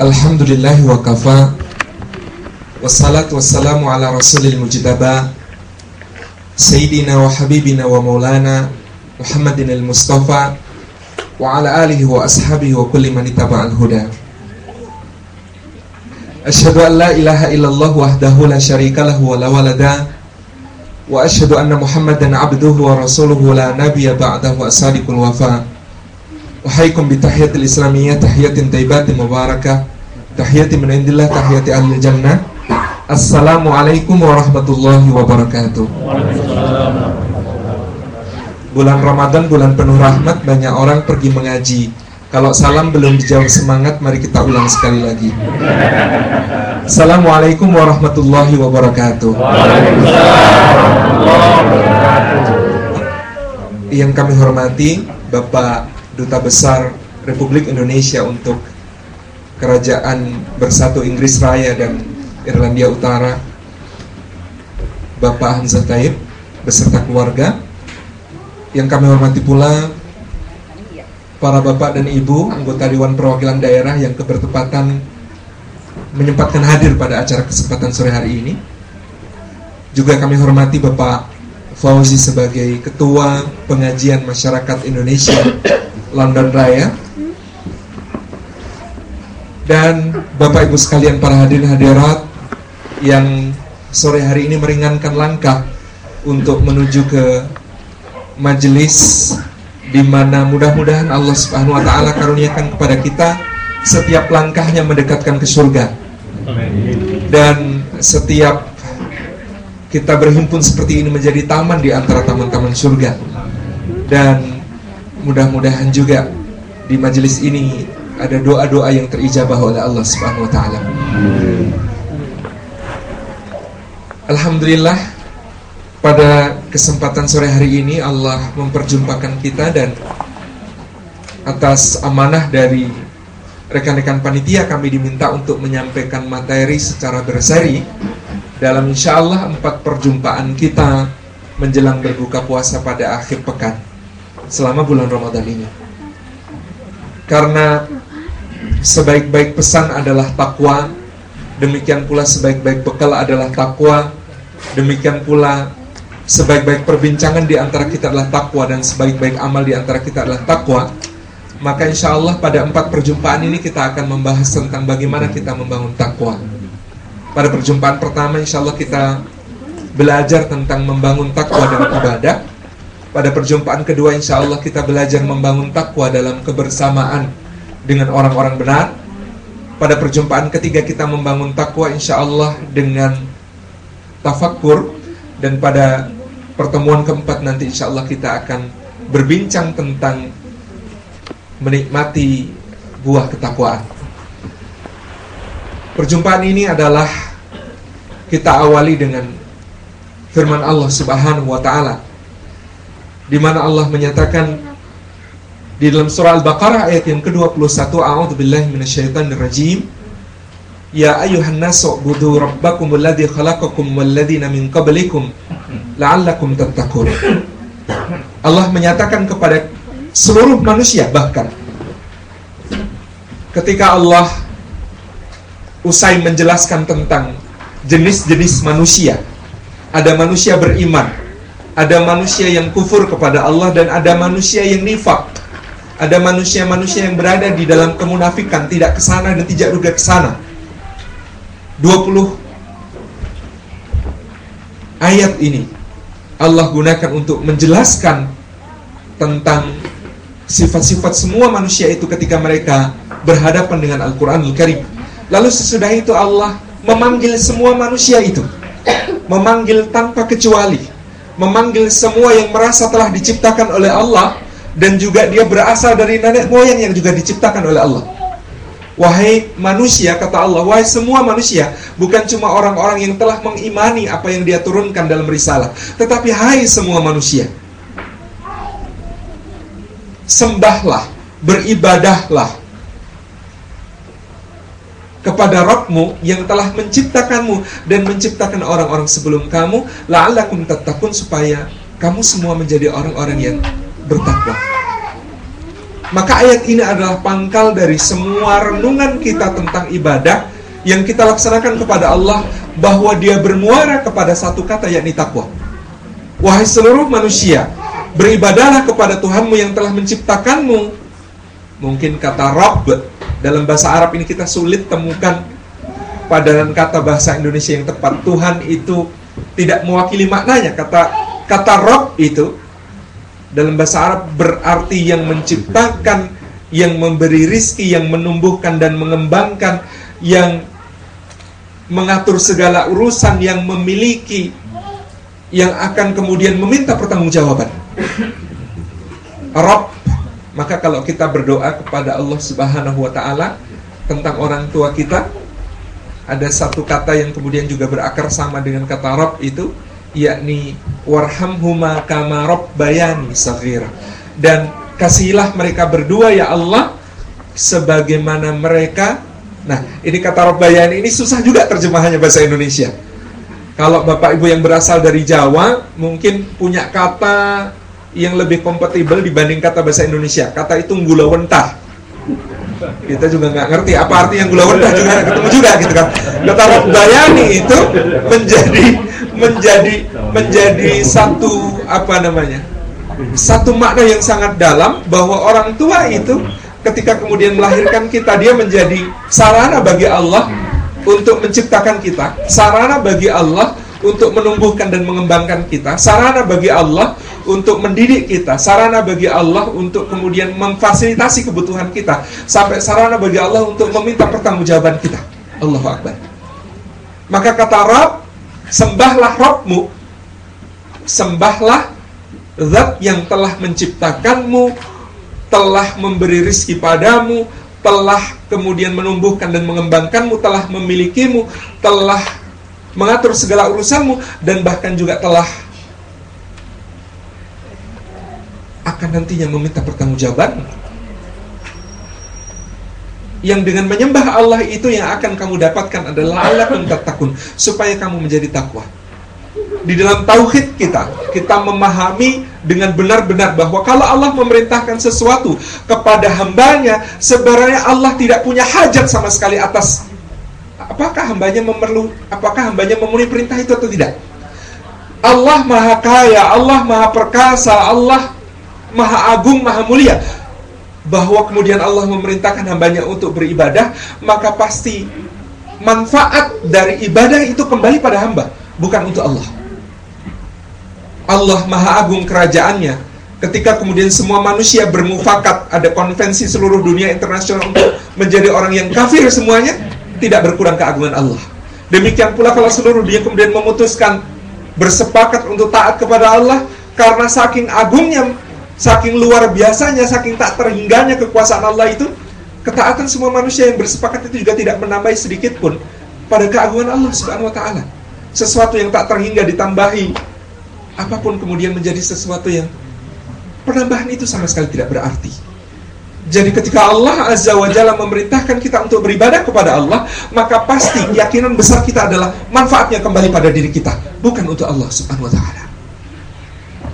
الحمد لله وكفى والصلاة والسلام على رسول المجتبى سيدنا وحبيبنا ومولانا محمد المصطفى وعلى آله وأصحابه وكل من اتبع الهدى أشهد أن لا إله إلا الله وحده لا شريك له ولا ولدا وأشهد أن محمدا عبده ورسوله لا نبي بعده وصادق الوفاء Uhaikum bi tahiyatil islamiyah tahiyatin taibatin mubarakah. Tahiyati min indillah tahiyati ahli jannah. Assalamualaikum warahmatullahi wabarakatuh. Bulan Ramadan bulan penuh rahmat Banyak orang pergi mengaji. Kalau salam belum dijawab semangat Mari kita ulang sekali lagi. Assalamualaikum warahmatullahi wabarakatuh. Yang kami hormati Bapak Duta Besar Republik Indonesia untuk Kerajaan Bersatu Inggris Raya dan Irlandia Utara Bapak Hamzah Taib beserta keluarga. Yang kami hormati pula para bapak dan ibu anggota Dewan Perwakilan Daerah yang kebertepatan menyempatkan hadir pada acara kesempatan sore hari ini. Juga kami hormati Bapak Fauzi sebagai Ketua Pengajian Masyarakat Indonesia London Raya dan Bapak Ibu sekalian para hadirin hadirat yang sore hari ini meringankan langkah untuk menuju ke majelis di mana mudah-mudahan Allah Subhanahu wa taala karuniakan kepada kita setiap langkahnya mendekatkan ke surga. Dan setiap kita berhimpun seperti ini menjadi taman di antara taman-taman surga. Dan mudah-mudahan juga di majelis ini ada doa-doa yang terijabah oleh Allah Subhanahu wa taala. Alhamdulillah pada kesempatan sore hari ini Allah memperjumpakan kita dan atas amanah dari rekan-rekan panitia kami diminta untuk menyampaikan materi secara berseri dalam insya Allah empat perjumpaan kita menjelang berbuka puasa pada akhir pekan selama bulan Ramadan ini. Karena sebaik-baik pesan adalah takwa, demikian pula sebaik-baik bekal adalah takwa, demikian pula sebaik-baik perbincangan di antara kita adalah takwa dan sebaik-baik amal di antara kita adalah takwa. Maka insya Allah pada empat perjumpaan ini kita akan membahas tentang bagaimana kita membangun takwa. Pada perjumpaan pertama insya Allah kita belajar tentang membangun takwa dalam ibadah. Pada perjumpaan kedua insya Allah kita belajar membangun takwa dalam kebersamaan dengan orang-orang benar. Pada perjumpaan ketiga kita membangun takwa insya Allah dengan tafakur dan pada pertemuan keempat nanti insya Allah kita akan berbincang tentang menikmati buah ketakwaan. Perjumpaan ini adalah kita awali dengan firman Allah Subhanahu wa taala di mana Allah menyatakan di dalam surah Al-Baqarah ayat yang ke-21, A'udzubillahi minasyaitonir rajim. Ya ayuhan nasu budu rabbakum alladhi khalaqakum walladhina min qablikum la'allakum tattaqun. Allah menyatakan kepada seluruh manusia bahkan ketika Allah usai menjelaskan tentang jenis-jenis manusia. Ada manusia beriman, ada manusia yang kufur kepada Allah dan ada manusia yang nifak ada manusia-manusia yang berada di dalam kemunafikan, tidak ke sana dan tidak juga ke sana. 20 ayat ini Allah gunakan untuk menjelaskan tentang sifat-sifat semua manusia itu ketika mereka berhadapan dengan Al-Quranul Karim. Lalu sesudah itu Allah memanggil semua manusia itu. Memanggil tanpa kecuali. Memanggil semua yang merasa telah diciptakan oleh Allah dan juga dia berasal dari nenek moyang yang juga diciptakan oleh Allah. Wahai manusia, kata Allah, wahai semua manusia, bukan cuma orang-orang yang telah mengimani apa yang dia turunkan dalam risalah, tetapi hai semua manusia. Sembahlah, beribadahlah kepada Rabbmu yang telah menciptakanmu dan menciptakan orang-orang sebelum kamu, la'allakum tattaqun supaya kamu semua menjadi orang-orang yang bertakwa. Maka ayat ini adalah pangkal dari semua renungan kita tentang ibadah yang kita laksanakan kepada Allah bahwa dia bermuara kepada satu kata yakni takwa. Wahai seluruh manusia, beribadahlah kepada Tuhanmu yang telah menciptakanmu. Mungkin kata Rabb dalam bahasa Arab ini kita sulit temukan padanan kata bahasa Indonesia yang tepat. Tuhan itu tidak mewakili maknanya. Kata kata Rabb itu dalam bahasa Arab berarti yang menciptakan, yang memberi rizki, yang menumbuhkan dan mengembangkan, yang mengatur segala urusan, yang memiliki, yang akan kemudian meminta pertanggungjawaban. Rob, maka kalau kita berdoa kepada Allah Subhanahu wa taala tentang orang tua kita, ada satu kata yang kemudian juga berakar sama dengan kata Rob itu yakni warhamhuma kama bayani saghira. Dan kasihilah mereka berdua ya Allah sebagaimana mereka nah ini kata bayani ini susah juga terjemahannya bahasa Indonesia. Kalau Bapak Ibu yang berasal dari Jawa mungkin punya kata yang lebih kompatibel dibanding kata bahasa Indonesia. Kata itu gulawentah kita juga nggak ngerti apa arti yang gula wentah juga. Ketemu juga gitu kan. Kata bayani itu menjadi menjadi menjadi satu apa namanya satu makna yang sangat dalam bahwa orang tua itu ketika kemudian melahirkan kita dia menjadi sarana bagi Allah untuk menciptakan kita sarana bagi Allah untuk menumbuhkan dan mengembangkan kita sarana bagi Allah untuk mendidik kita sarana bagi Allah untuk kemudian memfasilitasi kebutuhan kita sampai sarana bagi Allah untuk meminta pertanggungjawaban kita. Allahu Akbar. Maka kata Rabb Sembahlah Rabbmu Sembahlah Zat yang telah menciptakanmu Telah memberi rizki padamu Telah kemudian menumbuhkan dan mengembangkanmu Telah memilikimu Telah mengatur segala urusanmu Dan bahkan juga telah Akan nantinya meminta pertanggungjawabanmu yang dengan menyembah Allah itu yang akan kamu dapatkan adalah Allah alakum takun supaya kamu menjadi takwa. Di dalam tauhid kita, kita memahami dengan benar-benar bahwa kalau Allah memerintahkan sesuatu kepada hambanya, sebenarnya Allah tidak punya hajat sama sekali atas apakah hambanya memerlu, apakah hambanya memenuhi perintah itu atau tidak. Allah maha kaya, Allah maha perkasa, Allah maha agung, maha mulia bahwa kemudian Allah memerintahkan hambanya untuk beribadah, maka pasti manfaat dari ibadah itu kembali pada hamba, bukan untuk Allah. Allah Maha Agung kerajaannya. Ketika kemudian semua manusia bermufakat, ada konvensi seluruh dunia internasional untuk menjadi orang yang kafir semuanya, tidak berkurang keagungan Allah. Demikian pula kalau seluruh dunia kemudian memutuskan bersepakat untuk taat kepada Allah karena saking agungnya Saking luar biasanya, saking tak terhingganya kekuasaan Allah itu, ketaatan semua manusia yang bersepakat itu juga tidak menambah sedikit pun pada keagungan Allah Subhanahu wa taala. Sesuatu yang tak terhingga ditambahi apa pun kemudian menjadi sesuatu yang penambahan itu sama sekali tidak berarti. Jadi ketika Allah Azza wa Jalla memerintahkan kita untuk beribadah kepada Allah, maka pasti keyakinan besar kita adalah manfaatnya kembali pada diri kita, bukan untuk Allah Subhanahu wa taala.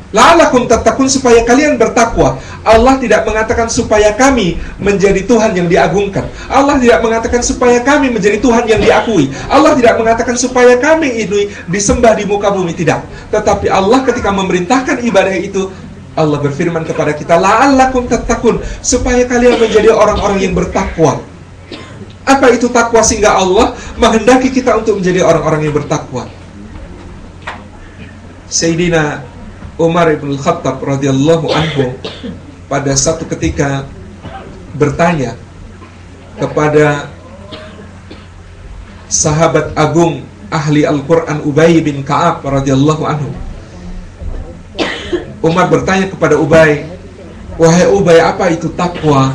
La'alakum tattaqun supaya kalian bertakwa. Allah tidak mengatakan supaya kami menjadi Tuhan yang diagungkan. Allah tidak mengatakan supaya kami menjadi Tuhan yang diakui. Allah tidak mengatakan supaya kami ini disembah di muka bumi tidak. Tetapi Allah ketika memerintahkan ibadah itu Allah berfirman kepada kita, "La'allakum tattaqun" supaya kalian menjadi orang-orang yang bertakwa. Apa itu takwa sehingga Allah menghendaki kita untuk menjadi orang-orang yang bertakwa? Sayyidina Umar ibn Khattab radhiyallahu anhu pada satu ketika bertanya kepada sahabat agung ahli Al-Quran Ubay bin Ka'ab radhiyallahu anhu. Umar bertanya kepada Ubay, "Wahai Ubay, apa itu takwa?"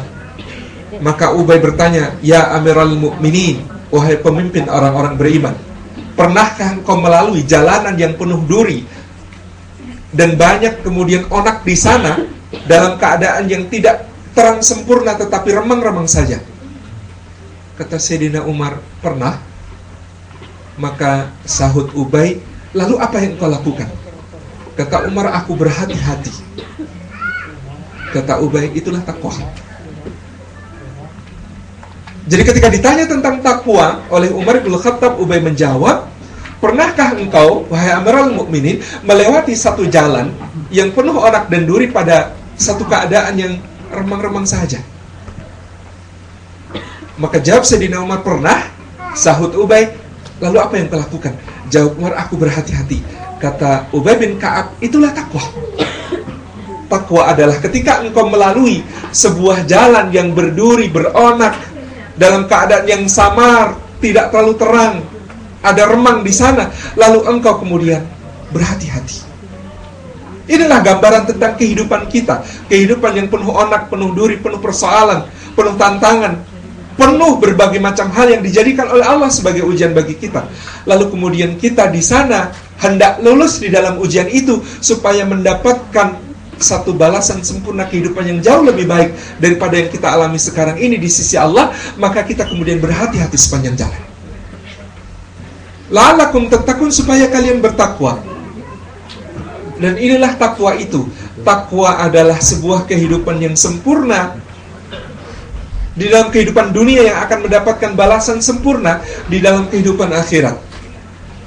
Maka Ubay bertanya, "Ya Amiral Mukminin, wahai pemimpin orang-orang beriman, pernahkah engkau melalui jalanan yang penuh duri dan banyak kemudian onak di sana dalam keadaan yang tidak terang sempurna tetapi remang-remang saja. Kata Sayyidina Umar, pernah? Maka sahut Ubay, lalu apa yang kau lakukan? Kata Umar, aku berhati-hati. Kata Ubay, itulah takwa. Jadi ketika ditanya tentang takwa oleh Umar bin Khattab, Ubay menjawab, Pernahkah engkau, wahai Amirul Mukminin, melewati satu jalan yang penuh onak dan duri pada satu keadaan yang remang-remang saja? Maka jawab Sayyidina Umar, pernah? Sahut Ubay, lalu apa yang kau lakukan? Jawab Umar, aku berhati-hati. Kata Ubay bin Ka'ab, itulah takwa. Takwa adalah ketika engkau melalui sebuah jalan yang berduri, beronak, dalam keadaan yang samar, tidak terlalu terang, ada remang di sana, lalu engkau kemudian berhati-hati. Inilah gambaran tentang kehidupan kita, kehidupan yang penuh onak, penuh duri, penuh persoalan, penuh tantangan, penuh berbagai macam hal yang dijadikan oleh Allah sebagai ujian bagi kita. Lalu kemudian kita di sana hendak lulus di dalam ujian itu supaya mendapatkan satu balasan sempurna kehidupan yang jauh lebih baik daripada yang kita alami sekarang ini di sisi Allah, maka kita kemudian berhati-hati sepanjang jalan. La'allakum tattaqun supaya kalian bertakwa. Dan inilah takwa itu. Takwa adalah sebuah kehidupan yang sempurna di dalam kehidupan dunia yang akan mendapatkan balasan sempurna di dalam kehidupan akhirat.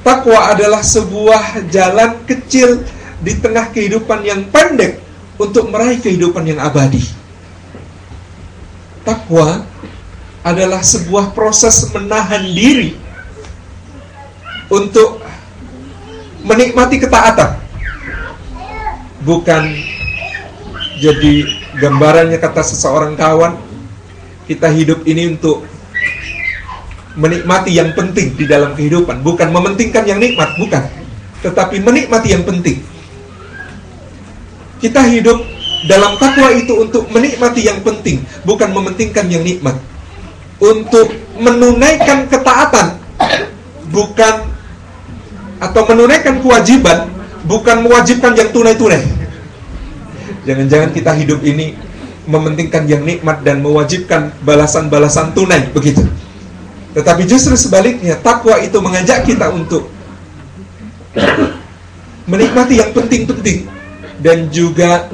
Takwa adalah sebuah jalan kecil di tengah kehidupan yang pendek untuk meraih kehidupan yang abadi. Takwa adalah sebuah proses menahan diri untuk menikmati ketaatan. Bukan jadi gambarannya kata seseorang kawan kita hidup ini untuk menikmati yang penting di dalam kehidupan. Bukan mementingkan yang nikmat bukan. Tetapi menikmati yang penting. Kita hidup dalam takwa itu untuk menikmati yang penting bukan mementingkan yang nikmat. Untuk menunaikan ketaatan bukan atau menunaikan kewajiban bukan mewajibkan yang tunai-tunai. Jangan-jangan kita hidup ini mementingkan yang nikmat dan mewajibkan balasan-balasan tunai begitu. Tetapi justru sebaliknya, takwa itu mengajak kita untuk menikmati yang penting-penting dan juga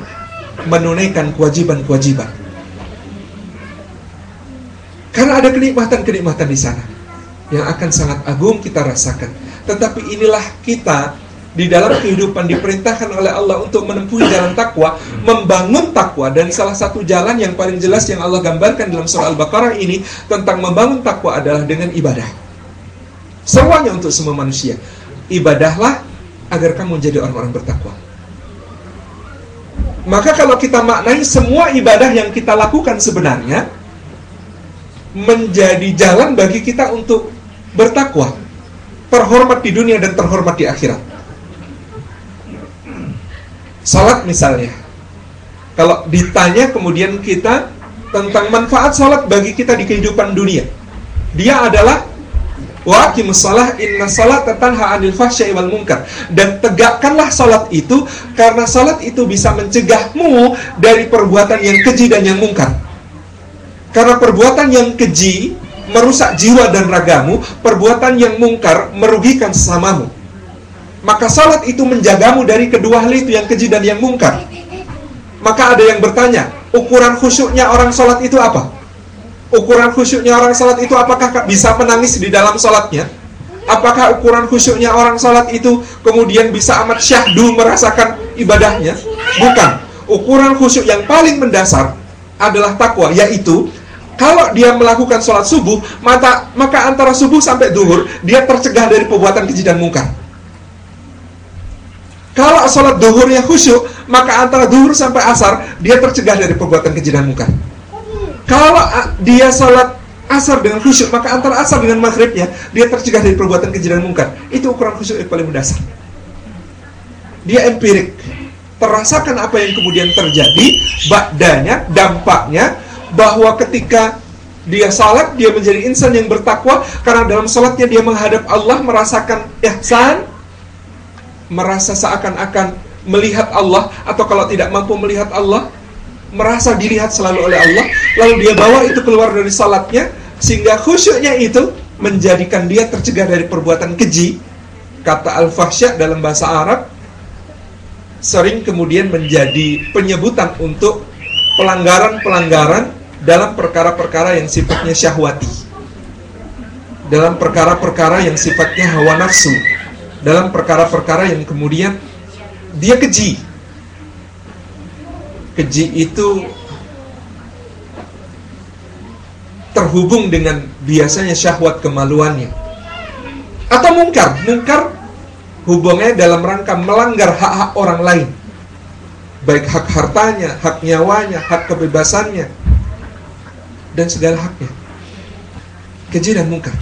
menunaikan kewajiban-kewajiban. Karena ada kenikmatan-kenikmatan di sana yang akan sangat agung kita rasakan. Tetapi inilah kita di dalam kehidupan diperintahkan oleh Allah untuk menempuh jalan takwa, membangun takwa dan salah satu jalan yang paling jelas yang Allah gambarkan dalam surah Al-Baqarah ini tentang membangun takwa adalah dengan ibadah. Semuanya untuk semua manusia. Ibadahlah agar kamu menjadi orang-orang bertakwa. Maka kalau kita maknai semua ibadah yang kita lakukan sebenarnya menjadi jalan bagi kita untuk bertakwa terhormat di dunia dan terhormat di akhirat. Salat misalnya. Kalau ditanya kemudian kita tentang manfaat salat bagi kita di kehidupan dunia. Dia adalah Waqimus salah inna salat tanha anil fahsya'i wal munkar dan tegakkanlah salat itu karena salat itu bisa mencegahmu dari perbuatan yang keji dan yang mungkar. Karena perbuatan yang keji merusak jiwa dan ragamu, perbuatan yang mungkar merugikan sesamamu. Maka salat itu menjagamu dari kedua hal itu yang keji dan yang mungkar. Maka ada yang bertanya, ukuran khusyuknya orang salat itu apa? Ukuran khusyuknya orang salat itu apakah bisa menangis di dalam salatnya? Apakah ukuran khusyuknya orang salat itu kemudian bisa amat syahdu merasakan ibadahnya? Bukan. Ukuran khusyuk yang paling mendasar adalah takwa, yaitu kalau dia melakukan sholat subuh, maka, maka antara subuh sampai duhur, dia tercegah dari perbuatan keji dan mungkar. Kalau sholat duhurnya khusyuk, maka antara duhur sampai asar, dia tercegah dari perbuatan keji dan mungkar. Kalau dia sholat asar dengan khusyuk, maka antara asar dengan maghribnya, dia tercegah dari perbuatan keji dan mungkar. Itu ukuran khusyuk yang paling mendasar. Dia empirik. Terasakan apa yang kemudian terjadi, bakdanya, dampaknya, bahwa ketika dia salat, dia menjadi insan yang bertakwa karena dalam salatnya dia menghadap Allah merasakan ihsan, merasa seakan-akan melihat Allah atau kalau tidak mampu melihat Allah, merasa dilihat selalu oleh Allah, lalu dia bawa itu keluar dari salatnya sehingga khusyuknya itu menjadikan dia tercegah dari perbuatan keji. Kata al-fahsya dalam bahasa Arab sering kemudian menjadi penyebutan untuk pelanggaran-pelanggaran dalam perkara-perkara yang sifatnya syahwati. Dalam perkara-perkara yang sifatnya hawa nafsu. Dalam perkara-perkara yang kemudian dia keji. Keji itu terhubung dengan biasanya syahwat kemaluannya. Atau mungkar, mungkar hubungannya dalam rangka melanggar hak-hak orang lain. Baik hak hartanya, hak nyawanya, hak kebebasannya, dan segala haknya. Keji dan mungkar.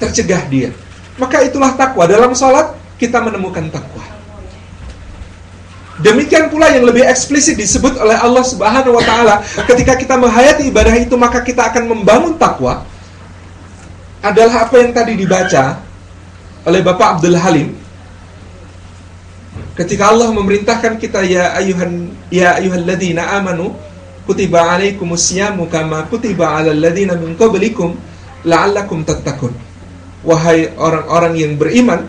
Tercegah dia. Maka itulah takwa. Dalam sholat, kita menemukan takwa. Demikian pula yang lebih eksplisit disebut oleh Allah Subhanahu wa taala ketika kita menghayati ibadah itu maka kita akan membangun takwa adalah apa yang tadi dibaca oleh Bapak Abdul Halim ketika Allah memerintahkan kita ya ayuhan ya ayyuhalladzina amanu kutiba alaikumus syamu kama kutiba alal ladzina min qablikum la'allakum tattaqun wahai orang-orang yang beriman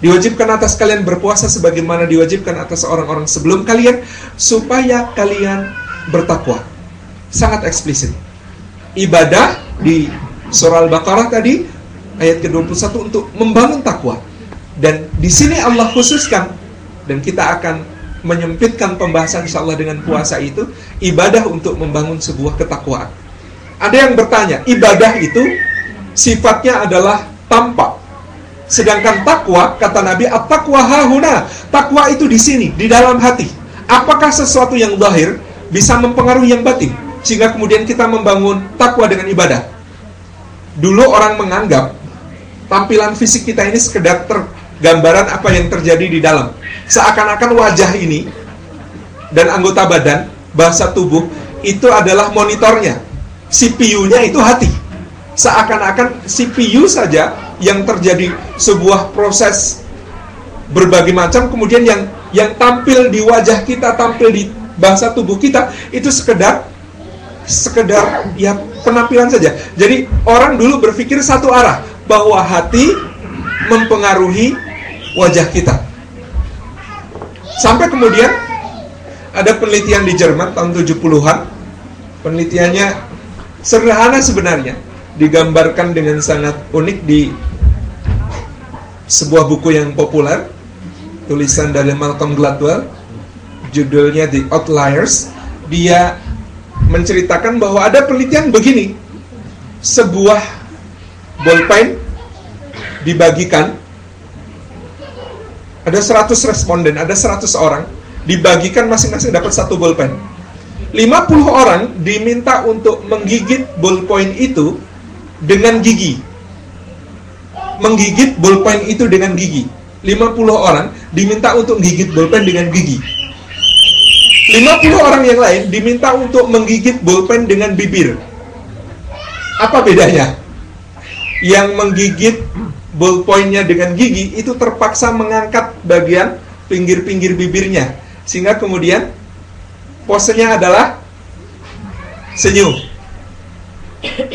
Diwajibkan atas kalian berpuasa sebagaimana diwajibkan atas orang-orang sebelum kalian supaya kalian bertakwa. Sangat eksplisit. Ibadah di surah Al-Baqarah tadi ayat ke-21 untuk membangun takwa. Dan di sini Allah khususkan dan kita akan menyempitkan pembahasan insya Allah dengan puasa itu ibadah untuk membangun sebuah ketakwaan. Ada yang bertanya, ibadah itu sifatnya adalah tampak Sedangkan takwa, kata Nabi, at-taqwa hahuna. Takwa itu di sini, di dalam hati. Apakah sesuatu yang lahir bisa mempengaruhi yang batin? Sehingga kemudian kita membangun takwa dengan ibadah. Dulu orang menganggap tampilan fisik kita ini sekedar tergambaran apa yang terjadi di dalam. Seakan-akan wajah ini dan anggota badan, bahasa tubuh, itu adalah monitornya. CPU-nya itu hati. Seakan-akan CPU saja yang terjadi sebuah proses berbagai macam kemudian yang yang tampil di wajah kita tampil di bahasa tubuh kita itu sekedar sekedar ya penampilan saja jadi orang dulu berpikir satu arah bahwa hati mempengaruhi wajah kita. Sampai kemudian ada penelitian di Jerman tahun 70-an penelitiannya sederhana sebenarnya digambarkan dengan sangat unik di sebuah buku yang populer tulisan dari Malcolm Gladwell judulnya The Outliers. Dia menceritakan bahwa ada penelitian begini. Sebuah bolpen dibagikan ada 100 responden ada 100 orang dibagikan masing-masing dapat satu bolpen 50 orang diminta untuk menggigit bolpen itu dengan gigi menggigit bolpen itu dengan gigi. 50 orang diminta untuk menggigit bolpen dengan gigi. 50 orang yang lain diminta untuk menggigit bolpen dengan bibir. Apa bedanya? Yang menggigit bolpoinnya dengan gigi itu terpaksa mengangkat bagian pinggir-pinggir bibirnya sehingga kemudian posenya adalah senyum.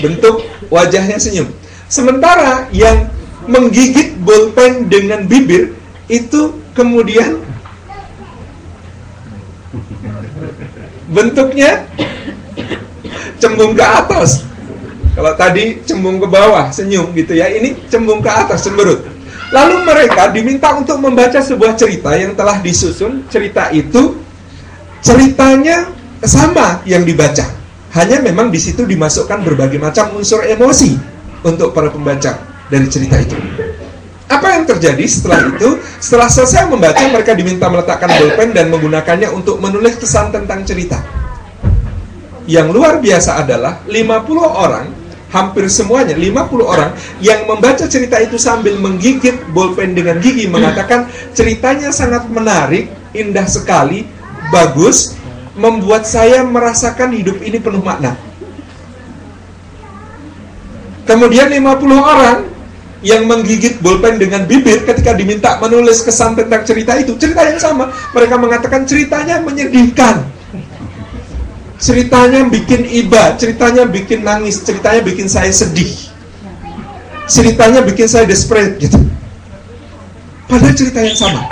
Bentuk wajahnya senyum. Sementara yang menggigit bolpen dengan bibir itu kemudian bentuknya cembung ke atas. Kalau tadi cembung ke bawah, senyum gitu ya. Ini cembung ke atas, cemberut. Lalu mereka diminta untuk membaca sebuah cerita yang telah disusun. Cerita itu ceritanya sama yang dibaca. Hanya memang di situ dimasukkan berbagai macam unsur emosi untuk para pembaca dari cerita itu. Apa yang terjadi setelah itu? Setelah selesai membaca, mereka diminta meletakkan bolpen dan menggunakannya untuk menulis pesan tentang cerita. Yang luar biasa adalah 50 orang, hampir semuanya 50 orang yang membaca cerita itu sambil menggigit bolpen dengan gigi mengatakan ceritanya sangat menarik, indah sekali, bagus, membuat saya merasakan hidup ini penuh makna. Kemudian 50 orang yang menggigit bolpen dengan bibir ketika diminta menulis kesan tentang cerita itu cerita yang sama mereka mengatakan ceritanya menyedihkan ceritanya bikin iba ceritanya bikin nangis ceritanya bikin saya sedih ceritanya bikin saya desperate gitu padahal cerita yang sama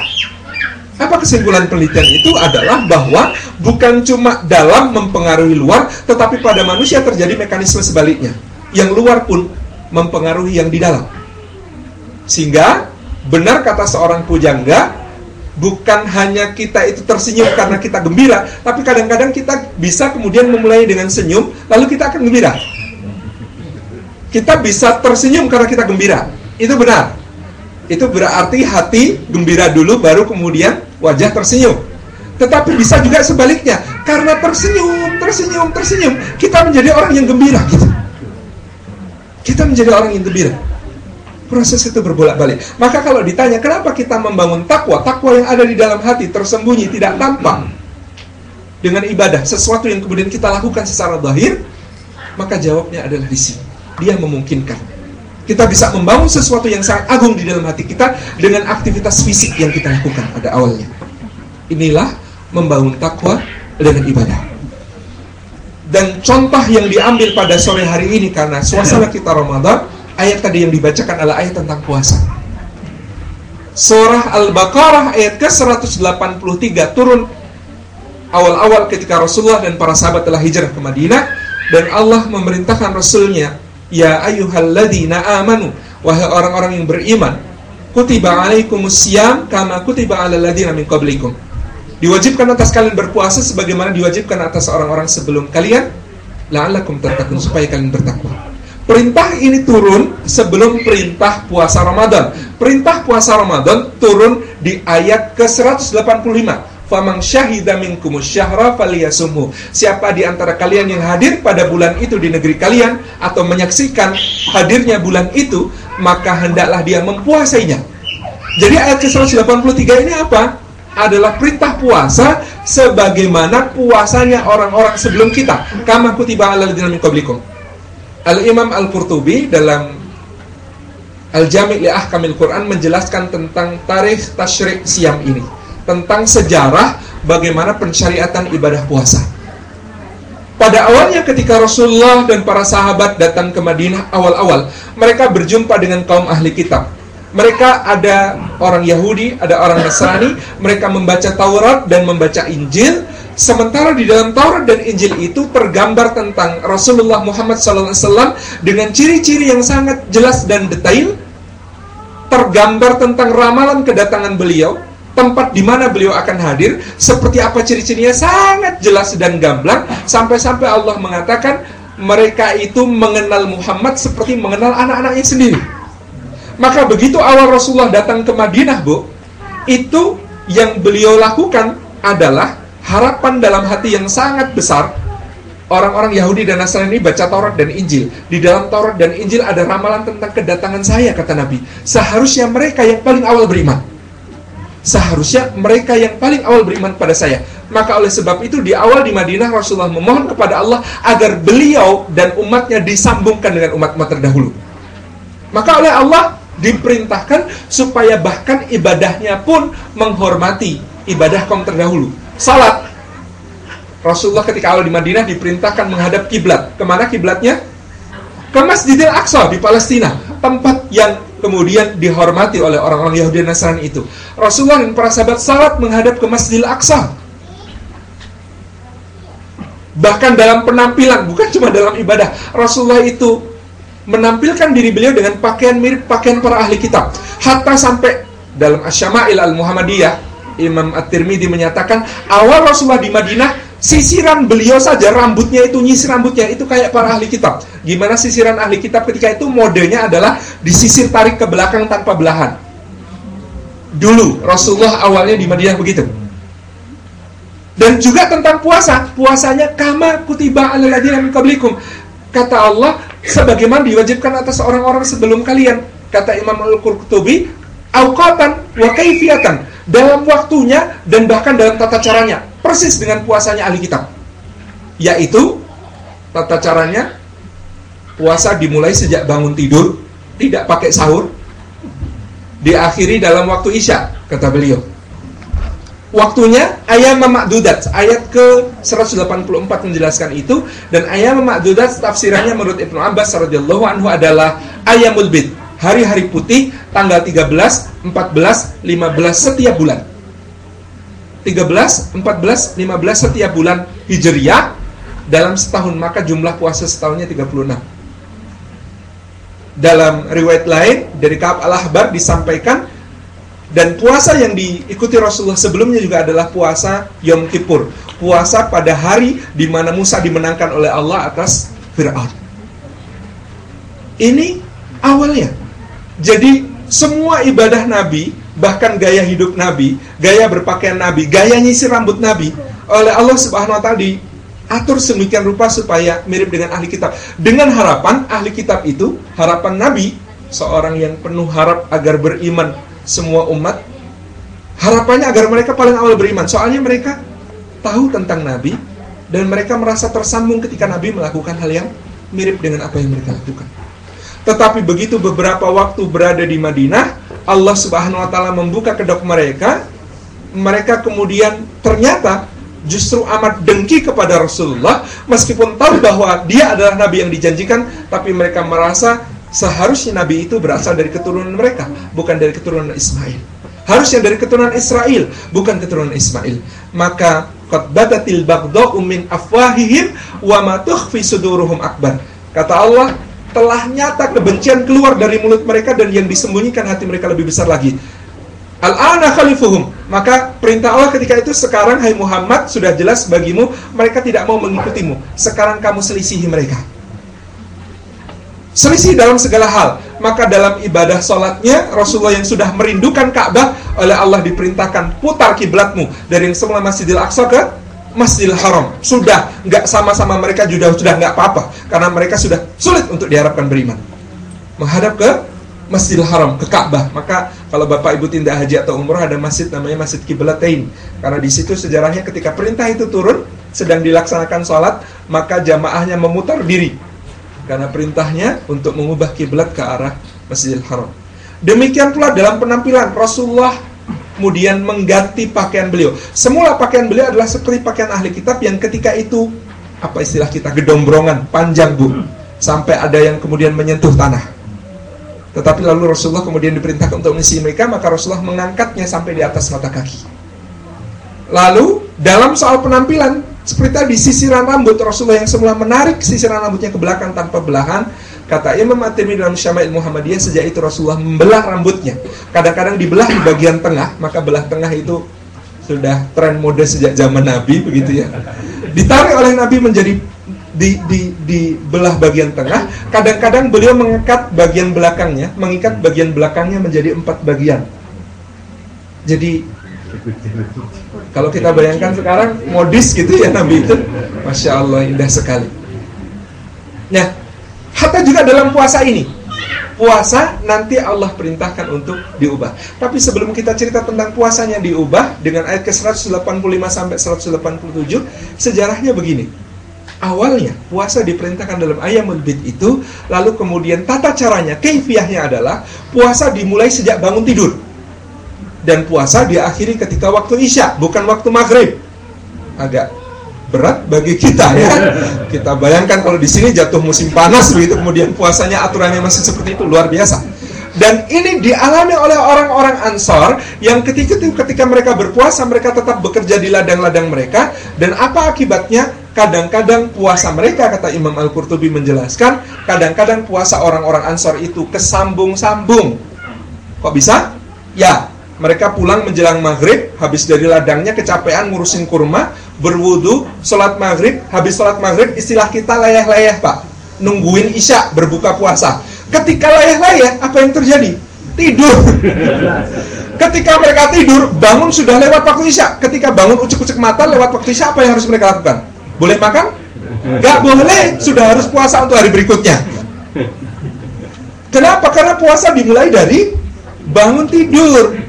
Apa kesimpulan penelitian itu adalah bahwa bukan cuma dalam mempengaruhi luar, tetapi pada manusia terjadi mekanisme sebaliknya. Yang luar pun mempengaruhi yang di dalam. Sehingga benar kata seorang pujangga, bukan hanya kita itu tersenyum karena kita gembira, tapi kadang-kadang kita bisa kemudian memulai dengan senyum, lalu kita akan gembira. Kita bisa tersenyum karena kita gembira. Itu benar itu berarti hati gembira dulu baru kemudian wajah tersenyum. Tetapi bisa juga sebaliknya, karena tersenyum, tersenyum, tersenyum, kita menjadi orang yang gembira gitu. Kita menjadi orang yang gembira. Proses itu berbolak-balik. Maka kalau ditanya kenapa kita membangun takwa, takwa yang ada di dalam hati tersembunyi tidak tampak dengan ibadah, sesuatu yang kemudian kita lakukan secara zahir, maka jawabnya adalah di sini. Dia memungkinkan kita bisa membangun sesuatu yang sangat agung di dalam hati kita dengan aktivitas fisik yang kita lakukan pada awalnya. Inilah membangun takwa dengan ibadah. Dan contoh yang diambil pada sore hari ini karena suasana kita Ramadan, ayat tadi yang dibacakan adalah ayat tentang puasa. Surah Al-Baqarah ayat ke-183 turun awal-awal ketika Rasulullah dan para sahabat telah hijrah ke Madinah dan Allah memerintahkan Rasulnya Ya ayyuhalladzina amanu Wahai orang-orang yang beriman Kutiba alaikumus siyam Kama kutiba ala ladina min qablikum Diwajibkan atas kalian berpuasa Sebagaimana diwajibkan atas orang-orang sebelum kalian La'allakum tatakun Supaya kalian bertakwa Perintah ini turun sebelum perintah puasa Ramadan Perintah puasa Ramadan turun di ayat ke-185 Famang syahida minkum syahra faliyasumhu. Siapa di antara kalian yang hadir pada bulan itu di negeri kalian atau menyaksikan hadirnya bulan itu, maka hendaklah dia mempuasainya. Jadi ayat ke-183 ini apa? Adalah perintah puasa sebagaimana puasanya orang-orang sebelum kita. Kama kutiba alal ladzina min qablikum. Al-Imam Al-Qurtubi dalam Al-Jami' li Ahkamil Quran menjelaskan tentang tarikh tasyrik siam ini tentang sejarah bagaimana pensyariatan ibadah puasa. Pada awalnya ketika Rasulullah dan para sahabat datang ke Madinah awal-awal, mereka berjumpa dengan kaum ahli kitab. Mereka ada orang Yahudi, ada orang Nasrani, mereka membaca Taurat dan membaca Injil, sementara di dalam Taurat dan Injil itu tergambar tentang Rasulullah Muhammad SAW dengan ciri-ciri yang sangat jelas dan detail, tergambar tentang ramalan kedatangan beliau, tempat di mana beliau akan hadir, seperti apa ciri-cirinya sangat jelas dan gamblang, sampai-sampai Allah mengatakan mereka itu mengenal Muhammad seperti mengenal anak-anaknya sendiri. Maka begitu awal Rasulullah datang ke Madinah, Bu, itu yang beliau lakukan adalah harapan dalam hati yang sangat besar. Orang-orang Yahudi dan Nasrani baca Taurat dan Injil. Di dalam Taurat dan Injil ada ramalan tentang kedatangan saya, kata Nabi. Seharusnya mereka yang paling awal beriman seharusnya mereka yang paling awal beriman pada saya. Maka oleh sebab itu di awal di Madinah Rasulullah memohon kepada Allah agar beliau dan umatnya disambungkan dengan umat-umat terdahulu. Maka oleh Allah diperintahkan supaya bahkan ibadahnya pun menghormati ibadah kaum terdahulu. Salat. Rasulullah ketika awal di Madinah diperintahkan menghadap kiblat. Ke mana kiblatnya? Ke Masjidil Aqsa di Palestina. Tempat yang kemudian dihormati oleh orang-orang Yahudi dan Nasrani itu. Rasulullah dan para sahabat salat menghadap ke Masjidil Aqsa. Bahkan dalam penampilan, bukan cuma dalam ibadah. Rasulullah itu menampilkan diri beliau dengan pakaian mirip pakaian para ahli kitab. Hatta sampai dalam Asyama'il al-Muhammadiyah, Imam At-Tirmidzi menyatakan, awal Rasulullah di Madinah Sisiran beliau saja rambutnya itu nyisir rambutnya itu kayak para ahli kitab. Gimana sisiran ahli kitab ketika itu modenya adalah disisir tarik ke belakang tanpa belahan. Dulu Rasulullah awalnya di Madinah begitu. Dan juga tentang puasa, puasanya kama kutiba alladhina min qablikum. Kata Allah, sebagaimana diwajibkan atas orang-orang sebelum kalian. Kata Imam Al-Qurtubi, awqatan wa kaifiatan dalam waktunya dan bahkan dalam tata caranya persis dengan puasanya ahli kitab yaitu tata caranya puasa dimulai sejak bangun tidur tidak pakai sahur diakhiri dalam waktu isya kata beliau waktunya ayat memakdudat ayat ke 184 menjelaskan itu dan ayat memakdudat tafsirannya menurut Ibnu Abbas radhiyallahu anhu adalah ayamul bid hari-hari putih tanggal 13, 14, 15 setiap bulan. 13, 14, 15 setiap bulan Hijriah dalam setahun maka jumlah puasa setahunnya 36 dalam riwayat lain dari Ka'ab al-Ahbar disampaikan dan puasa yang diikuti Rasulullah sebelumnya juga adalah puasa Yom Kippur. Puasa pada hari di mana Musa dimenangkan oleh Allah atas Fir'aun. Ini awalnya. Jadi semua ibadah Nabi bahkan gaya hidup Nabi gaya berpakaian Nabi gaya nyisir rambut Nabi oleh Allah Subhanahu Wa Taala atur sedemikian rupa supaya mirip dengan ahli kitab. Dengan harapan ahli kitab itu, harapan Nabi, seorang yang penuh harap agar beriman semua umat, harapannya agar mereka paling awal beriman. Soalnya mereka tahu tentang Nabi dan mereka merasa tersambung ketika Nabi melakukan hal yang mirip dengan apa yang mereka lakukan. Tetapi begitu beberapa waktu berada di Madinah, Allah Subhanahu wa taala membuka kedok mereka, mereka kemudian ternyata justru amat dengki kepada Rasulullah meskipun tahu bahwa dia adalah nabi yang dijanjikan tapi mereka merasa seharusnya nabi itu berasal dari keturunan mereka bukan dari keturunan Ismail harusnya dari keturunan Israel bukan keturunan Ismail maka qad badatil min afwahihim wa ma tukhfi suduruhum akbar kata Allah telah nyata kebencian keluar dari mulut mereka dan yang disembunyikan hati mereka lebih besar lagi Al-ana khalifuhum. Maka perintah Allah ketika itu sekarang hai Muhammad sudah jelas bagimu mereka tidak mau mengikutimu. Sekarang kamu selisihi mereka. Selisih dalam segala hal. Maka dalam ibadah sholatnya Rasulullah yang sudah merindukan Ka'bah oleh Allah diperintahkan putar kiblatmu dari yang semula Masjidil Aqsa ke Masjidil Haram. Sudah nggak sama-sama mereka sudah sudah nggak apa-apa karena mereka sudah sulit untuk diharapkan beriman. Menghadap ke Masjidil Haram ke Ka'bah. Maka kalau Bapak Ibu tindak haji atau umroh ada masjid namanya Masjid Kiblatain. Karena di situ sejarahnya ketika perintah itu turun sedang dilaksanakan sholat maka jamaahnya memutar diri karena perintahnya untuk mengubah kiblat ke arah Masjidil Haram. Demikian pula dalam penampilan Rasulullah kemudian mengganti pakaian beliau. Semula pakaian beliau adalah seperti pakaian ahli kitab yang ketika itu apa istilah kita gedombrongan, panjang bu, sampai ada yang kemudian menyentuh tanah. Tetapi lalu Rasulullah kemudian diperintahkan untuk mengisi mereka, maka Rasulullah mengangkatnya sampai di atas mata kaki. Lalu dalam soal penampilan, seperti tadi sisiran rambut Rasulullah yang semula menarik sisiran rambutnya ke belakang tanpa belahan, kata Imam At-Tirmidzi dalam Syama'il Muhammadiyah sejak itu Rasulullah membelah rambutnya. Kadang-kadang dibelah di bagian tengah, maka belah tengah itu sudah tren mode sejak zaman Nabi begitu ya. Ditarik oleh Nabi menjadi di, di, di belah bagian tengah. Kadang-kadang beliau mengikat bagian belakangnya, mengikat bagian belakangnya menjadi empat bagian. Jadi kalau kita bayangkan sekarang modis gitu ya Nabi itu, masya Allah indah sekali. Nah, hatta juga dalam puasa ini, puasa nanti Allah perintahkan untuk diubah. Tapi sebelum kita cerita tentang puasanya diubah dengan ayat ke 185 sampai 187, sejarahnya begini awalnya puasa diperintahkan dalam ayamul bid itu lalu kemudian tata caranya keifiahnya adalah puasa dimulai sejak bangun tidur dan puasa diakhiri ketika waktu isya bukan waktu maghrib. Agak berat bagi kita ya kita bayangkan kalau di sini jatuh musim panas begitu kemudian puasanya aturannya masih seperti itu luar biasa. Dan ini dialami oleh orang-orang Ansor yang ketika ketika mereka berpuasa mereka tetap bekerja di ladang-ladang mereka dan apa akibatnya? Kadang-kadang puasa mereka kata Imam Al-Qurtubi menjelaskan kadang-kadang puasa orang-orang Ansor itu kesambung-sambung. Kok bisa? ya mereka pulang menjelang maghrib habis dari ladangnya kecapean ngurusin kurma berwudu sholat maghrib habis sholat maghrib istilah kita layah-layah pak nungguin isya berbuka puasa ketika layah-layah apa yang terjadi? tidur ketika mereka tidur bangun sudah lewat waktu isya ketika bangun ucek-ucek mata lewat waktu isya apa yang harus mereka lakukan? Boleh makan? Gak boleh, sudah harus puasa untuk hari berikutnya. Kenapa? Karena puasa dimulai dari bangun tidur.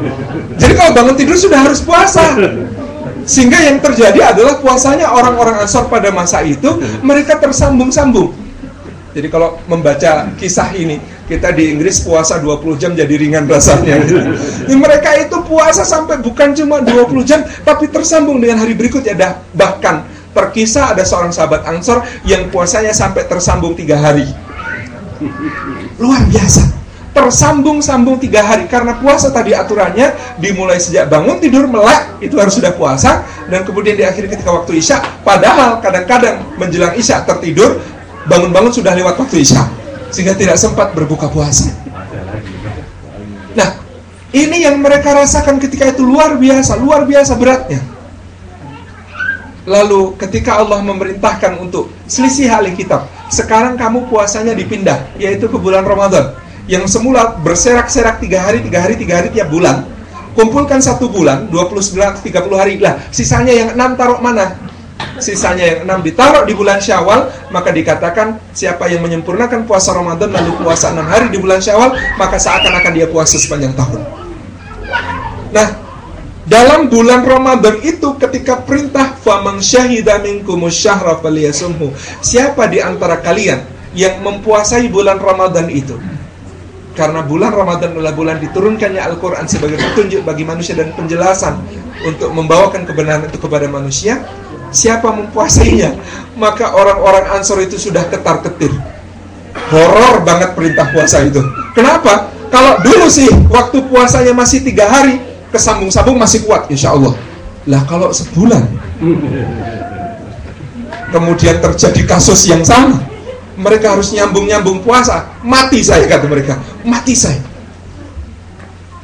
Jadi kalau bangun tidur sudah harus puasa. Sehingga yang terjadi adalah puasanya orang-orang Ansor pada masa itu mereka tersambung-sambung. Jadi kalau membaca kisah ini, kita di Inggris puasa 20 jam jadi ringan rasanya. Jadi mereka itu puasa sampai bukan cuma 20 jam, tapi tersambung dengan hari berikutnya. Dah, bahkan terkisah ada seorang sahabat Ansor yang puasanya sampai tersambung tiga hari. Luar biasa. Tersambung-sambung tiga hari. Karena puasa tadi aturannya dimulai sejak bangun tidur melek itu harus sudah puasa. Dan kemudian diakhiri ketika waktu isya padahal kadang-kadang menjelang isya tertidur bangun-bangun sudah lewat waktu isya. Sehingga tidak sempat berbuka puasa. Nah ini yang mereka rasakan ketika itu luar biasa luar biasa beratnya. Lalu ketika Allah memerintahkan untuk selisih ahli kitab, sekarang kamu puasanya dipindah, yaitu ke bulan Ramadan. Yang semula berserak-serak tiga hari, tiga hari, tiga hari tiap bulan. Kumpulkan satu bulan, 29, 30 hari. Lah, sisanya yang enam taruh mana? Sisanya yang enam ditaruh di bulan Syawal, maka dikatakan siapa yang menyempurnakan puasa Ramadan lalu puasa enam hari di bulan Syawal, maka seakan-akan dia puasa sepanjang tahun. Nah, dalam bulan Ramadan itu ketika perintah faman syahida minkum syahra. Siapa di antara kalian yang mempuasai bulan Ramadan itu? Karena bulan Ramadan adalah bulan diturunkannya Al-Qur'an sebagai petunjuk bagi manusia dan penjelasan untuk membawakan kebenaran itu kepada manusia. Siapa mempuasainya? Maka orang-orang Ansor itu sudah ketar-ketir. Horor banget perintah puasa itu. Kenapa? Kalau dulu sih waktu puasanya masih tiga hari, kesambung-sambung masih kuat insya Allah lah kalau sebulan kemudian terjadi kasus yang sama mereka harus nyambung-nyambung puasa. Mati saya kata mereka. Mati saya.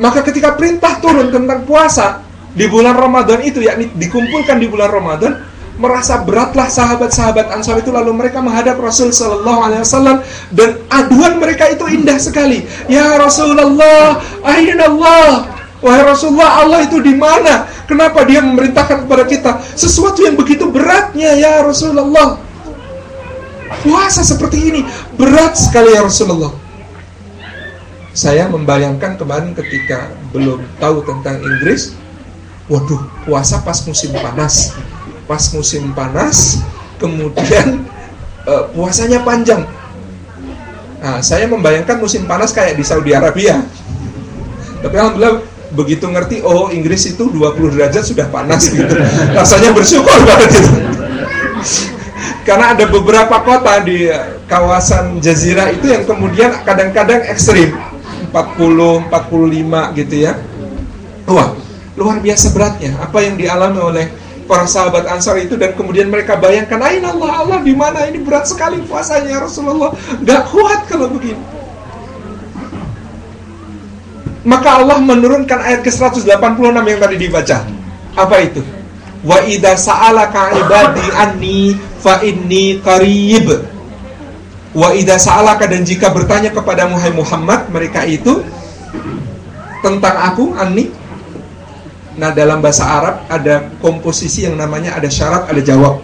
Maka ketika perintah turun tentang puasa di bulan Ramadan itu yakni dikumpulkan di bulan Ramadan merasa beratlah sahabat-sahabat Ansar itu lalu mereka menghadap Rasul Sallallahu Alaihi Wasallam dan aduan mereka itu indah sekali. Ya Rasulullah aina Allah? Wahai Rasulullah, Allah itu di mana? Kenapa dia memerintahkan kepada kita sesuatu yang begitu beratnya ya Rasulullah? Puasa seperti ini berat sekali ya Rasulullah. Saya membayangkan kemarin ketika belum tahu tentang Inggris, waduh, puasa pas musim panas. Pas musim panas, kemudian uh, puasanya panjang. Nah, saya membayangkan musim panas kayak di Saudi Arabia. Tapi alhamdulillah begitu ngerti oh Inggris itu 20 derajat sudah panas gitu rasanya bersyukur banget itu karena ada beberapa kota di kawasan jazirah itu yang kemudian kadang-kadang ekstrim. 40 45 gitu ya. Wah luar biasa beratnya. Apa yang dialami oleh para sahabat Ansar itu dan kemudian mereka bayangkan Ain Allah Allah di mana? Ini berat sekali puasanya Rasulullah. Nggak kuat kalau begini. Maka Allah menurunkan ayat ke-186 yang tadi dibaca. Apa itu? Wa idza sa'alaka ibadi anni fa inni qarib. Wa idza sa'alaka dan jika bertanya kepada Muhammad mereka itu tentang aku anni Nah dalam bahasa Arab ada komposisi yang namanya ada syarat, ada jawab.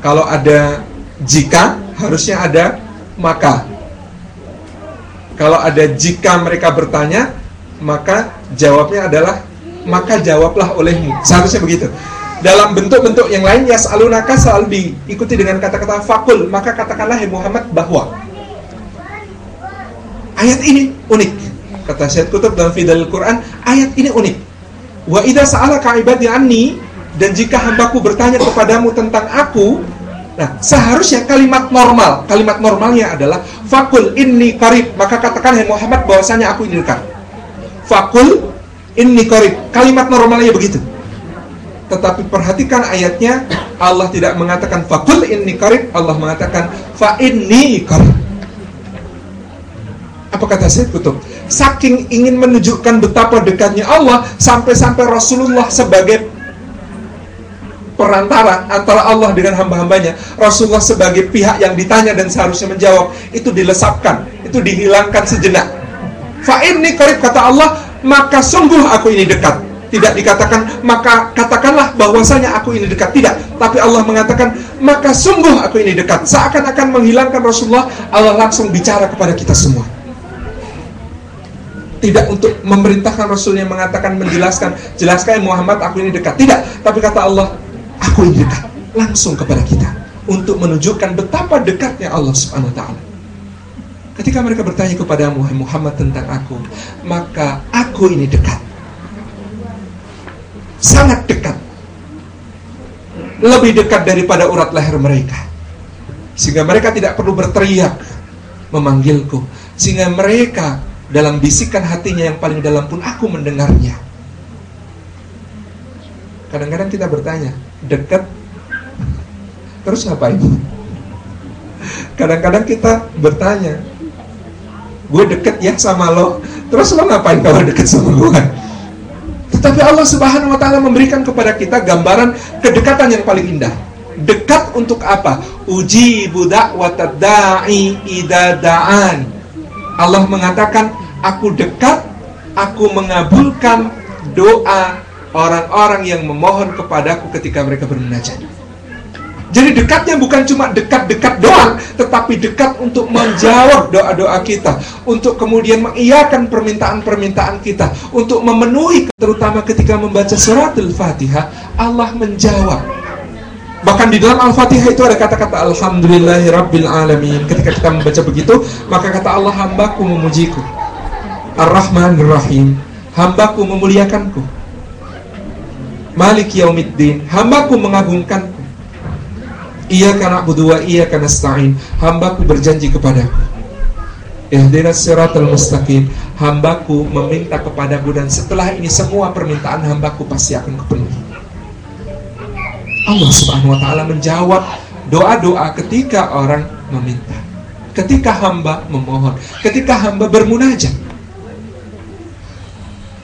Kalau ada jika harusnya ada maka. Kalau ada jika mereka bertanya, maka jawabnya adalah maka jawablah olehmu. Seharusnya begitu. Dalam bentuk-bentuk yang lain yas'alunaka selalu diikuti dengan kata-kata fakul, maka katakanlah hai Muhammad bahwa ayat ini unik. Kata Syed Kutub dalam Fidal Quran, ayat ini unik. Wa idza sa'alaka ibadi anni dan jika hambaku bertanya kepadamu tentang aku, Nah, seharusnya kalimat normal, kalimat normalnya adalah fakul inni karib. Maka katakan hai Muhammad bahwasanya aku ini dekat. Fakul inni karib. Kalimat normalnya begitu. Tetapi perhatikan ayatnya, Allah tidak mengatakan fakul inni karib, Allah mengatakan fa inni karib. Apa kata Syed Kutub? Saking ingin menunjukkan betapa dekatnya Allah sampai-sampai Rasulullah sebagai perantara antara Allah dengan hamba-hambanya Rasulullah sebagai pihak yang ditanya dan seharusnya menjawab itu dilesapkan itu dihilangkan sejenak fa ini karib kata Allah maka sungguh aku ini dekat. Tidak dikatakan maka katakanlah bahwasanya aku ini dekat. Tidak. Tapi Allah mengatakan maka sungguh aku ini dekat. Seakan-akan menghilangkan Rasulullah Allah langsung bicara kepada kita semua. Tidak untuk memerintahkan Rasulnya mengatakan menjelaskan jelaskan Muhammad aku ini dekat. Tidak. Tapi kata Allah aku ini dekat. Langsung kepada kita. Untuk menunjukkan betapa dekatnya Allah Subhanahu wa taala. Ketika mereka bertanya kepada Muhammad tentang aku, maka aku ini dekat. Sangat dekat. Lebih dekat daripada urat leher mereka. Sehingga mereka tidak perlu berteriak memanggilku. Sehingga mereka dalam bisikan hatinya yang paling dalam pun aku mendengarnya. Kadang-kadang kita bertanya, dekat terus ngapain? Kadang-kadang kita bertanya, gue deket ya sama lo, terus lo ngapain kalau deket sama gue? Tetapi Allah Subhanahu wa taala memberikan kepada kita gambaran kedekatan yang paling indah. Dekat untuk apa? Uji budak watadai idadaan. Allah mengatakan, aku dekat, aku mengabulkan doa orang-orang yang memohon kepadaku ketika mereka bermunajat. Jadi dekatnya bukan cuma dekat-dekat doang, tetapi dekat untuk menjawab doa-doa kita, untuk kemudian mengiyakan permintaan-permintaan kita, untuk memenuhi terutama ketika membaca surat Al-Fatihah, Allah menjawab. Bahkan di dalam Al-Fatihah itu ada kata-kata Alhamdulillahirabbil alamin. Ketika kita membaca begitu, maka kata Allah hambaku memujiku. Ar-Rahmanir Rahim. Hambaku memuliakanku. Malik yaumiddin. Hambaku mengagungkanku. Ia karena berdua, ia karena stain. Hambaku berjanji kepadaku. Ihdinas siratal mustaqim. Hambaku meminta kepadaku dan setelah ini semua permintaan hambaku pasti akan kupenuhi. Allah Subhanahu wa taala menjawab doa-doa ketika orang meminta. Ketika hamba memohon, ketika hamba bermunajat.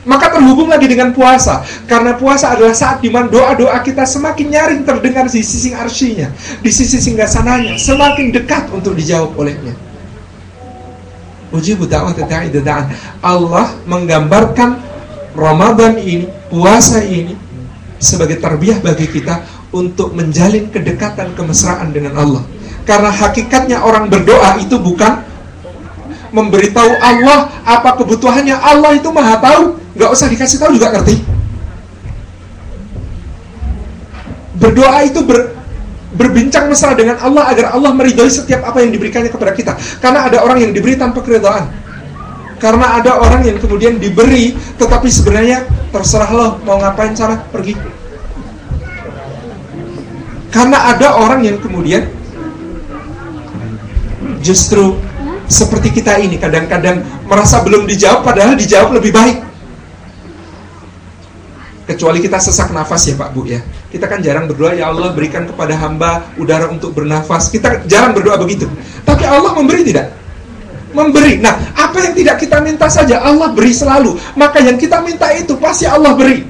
Maka terhubung lagi dengan puasa. Karena puasa adalah saat di mana doa-doa kita semakin nyaring terdengar di sisi arsinya Di sisi singgasananya Semakin dekat untuk dijawab olehnya. Uji da'wat dadaan Allah menggambarkan Ramadan ini, puasa ini Sebagai terbiah bagi kita Untuk menjalin kedekatan kemesraan dengan Allah. Karena hakikatnya orang berdoa itu bukan Memberitahu Allah apa kebutuhannya. Allah itu maha tahu nggak usah dikasih tahu juga ngerti. Berdoa itu ber, berbincang mesra dengan Allah agar Allah meridhoi setiap apa yang diberikannya kepada kita. Karena ada orang yang diberi tanpa keridhaan. Karena ada orang yang kemudian diberi tetapi sebenarnya terserah lo mau ngapain cara pergi. Karena ada orang yang kemudian justru seperti kita ini kadang-kadang merasa belum dijawab padahal dijawab lebih baik kecuali kita sesak nafas ya Pak Bu ya. Kita kan jarang berdoa ya Allah berikan kepada hamba udara untuk bernafas. Kita jarang berdoa begitu. Tapi Allah memberi tidak? Memberi. Nah, apa yang tidak kita minta saja Allah beri selalu. Maka yang kita minta itu pasti Allah beri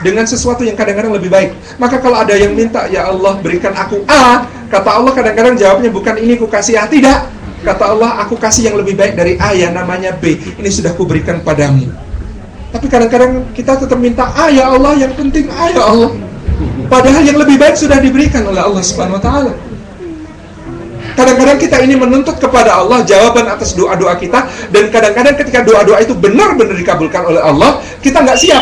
dengan sesuatu yang kadang-kadang lebih baik. Maka kalau ada yang minta ya Allah berikan aku A, kata Allah kadang-kadang jawabnya bukan ini ku kasih A, tidak. Kata Allah aku kasih yang lebih baik dari A yang namanya B. Ini sudah kuberikan padamu. Tapi kadang-kadang kita tetap minta, ah ya Allah, yang penting ah ya Allah. Padahal yang lebih baik sudah diberikan oleh Allah Subhanahu wa taala. Kadang-kadang kita ini menuntut kepada Allah jawaban atas doa-doa kita dan kadang-kadang ketika doa-doa itu benar-benar dikabulkan oleh Allah, kita nggak siap.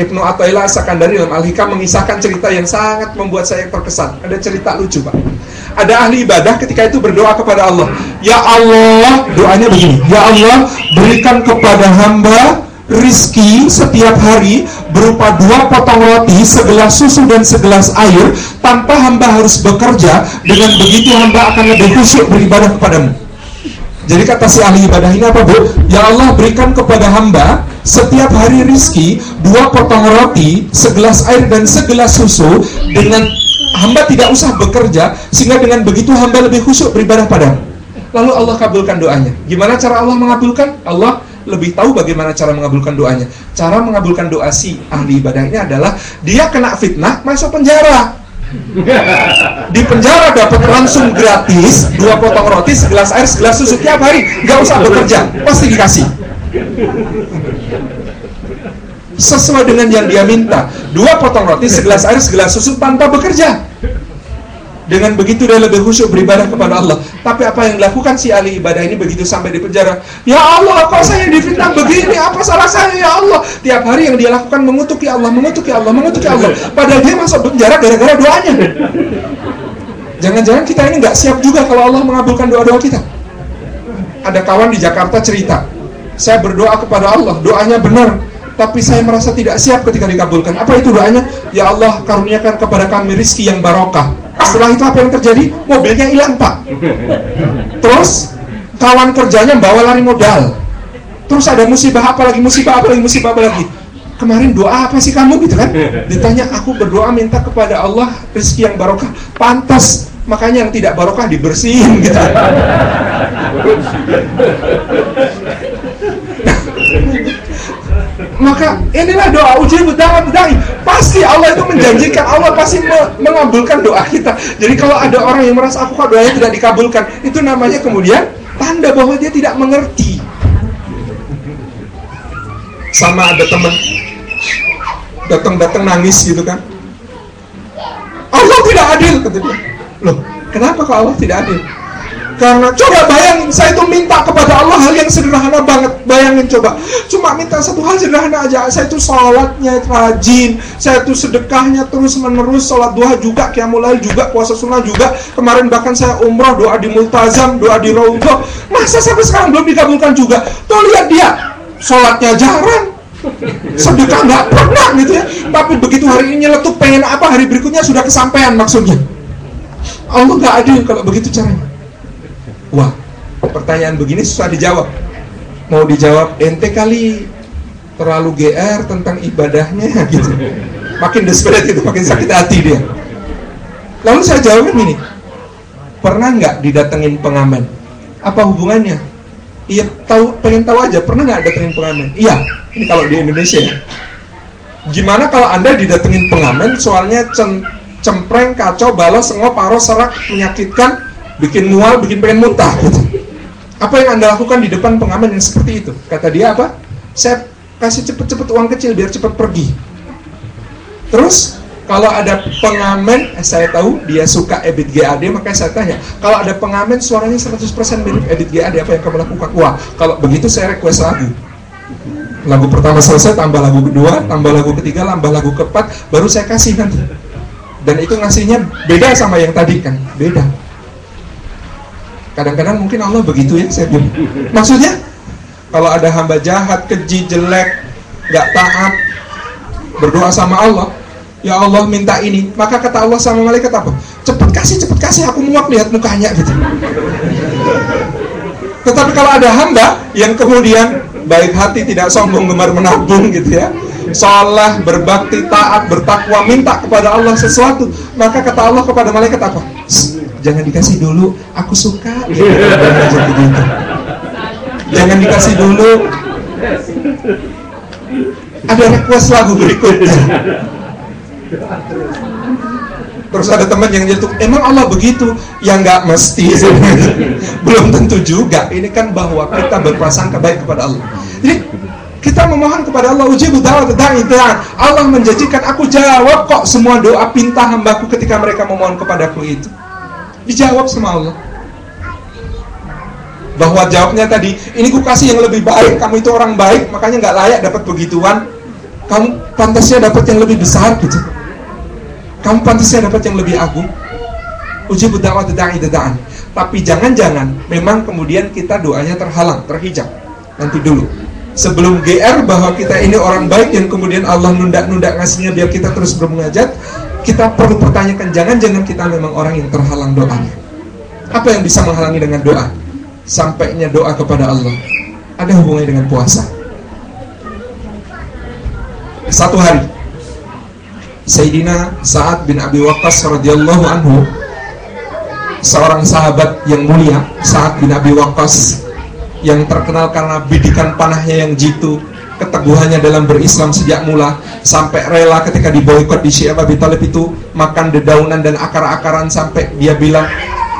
Ibnu Athaillah Sakandari dalam Al-Hikam mengisahkan cerita yang sangat membuat saya terkesan. Ada cerita lucu, Pak. Ada ahli ibadah ketika itu berdoa kepada Allah Ya Allah doanya begini Ya Allah berikan kepada hamba rizki setiap hari berupa dua potong roti, segelas susu dan segelas air tanpa hamba harus bekerja. Dengan begitu hamba akan lebih khusyuk beribadah kepadamu jadi kata si ahli ibadah ini apa bu? Ya Allah berikan kepada hamba setiap hari rizki dua potong roti, segelas air dan segelas susu dengan hamba tidak usah bekerja sehingga dengan begitu hamba lebih khusyuk beribadah padamu. Lalu Allah kabulkan doanya. Gimana cara Allah mengabulkan? Allah lebih tahu bagaimana cara mengabulkan doanya. Cara mengabulkan doa si ahli ibadah ini adalah dia kena fitnah masuk penjara. Di penjara dapat langsung gratis dua potong roti, segelas air, segelas susu tiap hari, nggak usah bekerja, pasti dikasih sesuai dengan yang dia minta. Dua potong roti, segelas air, segelas susu tanpa bekerja. Dengan begitu dia lebih khusyuk beribadah kepada Allah. Tapi apa yang dilakukan si ahli ibadah ini begitu sampai di penjara? Ya Allah, kok saya difitnah begini? Apa salah saya ya Allah? Tiap hari yang dia lakukan mengutuki Allah, mengutuki Allah, mengutuki Allah. Padahal dia masuk penjara gara-gara doanya. Jangan-jangan kita ini nggak siap juga kalau Allah mengabulkan doa-doa kita. Ada kawan di Jakarta cerita, saya berdoa kepada Allah, doanya benar, tapi saya merasa tidak siap ketika dikabulkan. Apa itu doanya? Ya Allah, karuniakan kepada kami rizki yang barokah. Setelah itu apa yang terjadi? Mobilnya hilang, Pak. Terus kawan kerjanya bawa lari modal. Terus ada musibah apa lagi musibah apa lagi musibah apa lagi? Kemarin doa apa sih kamu gitu kan? Ditanya aku berdoa minta kepada Allah rezeki yang barokah. Pantas makanya yang tidak barokah dibersihin gitu maka inilah doa uji dalam dai pasti Allah itu menjanjikan. Allah pasti mengabulkan doa kita. Jadi kalau ada orang yang merasa aku kok doanya tidak dikabulkan itu namanya kemudian tanda bahwa dia tidak mengerti. Sama ada teman datang-datang nangis gitu kan. Allah tidak adil kata dia. Loh kenapa kok Allah tidak adil karena coba bayangin, saya itu minta kepada Allah hal yang sederhana banget. Bayangin coba, cuma minta satu hal sederhana aja. Saya itu sholatnya rajin, saya itu sedekahnya terus menerus, sholat duha juga, kiamulail juga, puasa sunnah juga. Kemarin bahkan saya umroh, doa di multazam, doa di raudhah. Masa sampai sekarang belum dikabulkan juga? Tuh lihat dia, sholatnya jarang, sedekah nggak pernah gitu ya. Tapi begitu hari ini nyeletuk pengen apa, hari berikutnya sudah kesampaian maksudnya. Allah nggak adil kalau begitu caranya. Wah, pertanyaan begini susah dijawab. Mau dijawab ente kali terlalu GR tentang ibadahnya gitu. Makin desperate itu, makin sakit hati dia. Lalu saya jawab gini, pernah nggak didatengin pengamen? Apa hubungannya? Iya tahu, pengen tahu aja. Pernah nggak datengin pengamen? Iya, ini kalau di Indonesia. Ya. Gimana kalau anda didatengin pengamen, soalnya cempreng, kacau, balas, sengop, paros, serak, menyakitkan, bikin mual, bikin pengen muntah gitu. Apa yang Anda lakukan di depan pengamen yang seperti itu? Kata dia apa? Saya kasih cepet-cepet uang kecil biar cepet pergi. Terus kalau ada pengamen, eh, saya tahu dia suka Ebit GAD, makanya saya tanya, kalau ada pengamen suaranya 100% mirip Ebit GAD, apa yang kamu lakukan? Wah, kalau begitu saya request lagu. Lagu pertama selesai, tambah lagu kedua, tambah lagu ketiga, tambah lagu keempat, baru saya kasih nanti. Dan itu ngasihnya beda sama yang tadi kan, beda. Kadang-kadang mungkin Allah begitu ya saya bilang. Maksudnya kalau ada hamba jahat, keji, jelek, gak taat, berdoa sama Allah, ya Allah minta ini, maka kata Allah sama malaikat apa? Cepet kasih, cepet kasih, aku muak lihat mukanya gitu. Tetapi kalau ada hamba yang kemudian baik hati, tidak sombong, gemar menabung gitu ya, Salah, berbakti, taat, bertakwa, minta kepada Allah sesuatu, maka kata Allah kepada malaikat apa? jangan dikasih dulu aku suka. Jangan dikasih dulu. Ada request lagu berikutnya. Terus ada teman yang jatuh emang Allah begitu? Ya nggak mesti. Belum tentu juga. Ini kan bahwa kita berprasangka baik kepada Allah. Jadi kita memohon kepada Allah uji da'wat da'i Allah menjanjikan aku jawab kok semua doa pinta hambaku ketika mereka memohon kepadaku itu Dijawab sama Allah. Bahwa jawabnya tadi, ini ku kasih yang lebih baik, kamu itu orang baik, makanya nggak layak dapat begituan. Kamu pantasnya dapat yang lebih besar gitu. Kamu pantasnya dapat yang lebih agung. Uji budawa da'i dadaan. Tapi jangan-jangan memang kemudian kita doanya terhalang, terhijab. Nanti dulu. Sebelum GR bahwa kita ini orang baik yang kemudian Allah nunda-nunda ngasihnya biar kita terus bermunajat, kita perlu pertanyakan jangan-jangan kita memang orang yang terhalang doanya. Apa yang bisa menghalangi dengan doa? Sampainya doa kepada Allah. Ada hubungannya dengan puasa. Satu hari Sayyidina Sa'ad bin Abi Waqqas radhiyallahu anhu seorang sahabat yang mulia Sa'ad bin Abi Waqqas yang terkenal karena bidikan panahnya yang jitu keteguhannya dalam berislam sejak mula sampai rela ketika diboykot di Syiah Abi Talib itu makan dedaunan dan akar-akaran sampai dia bilang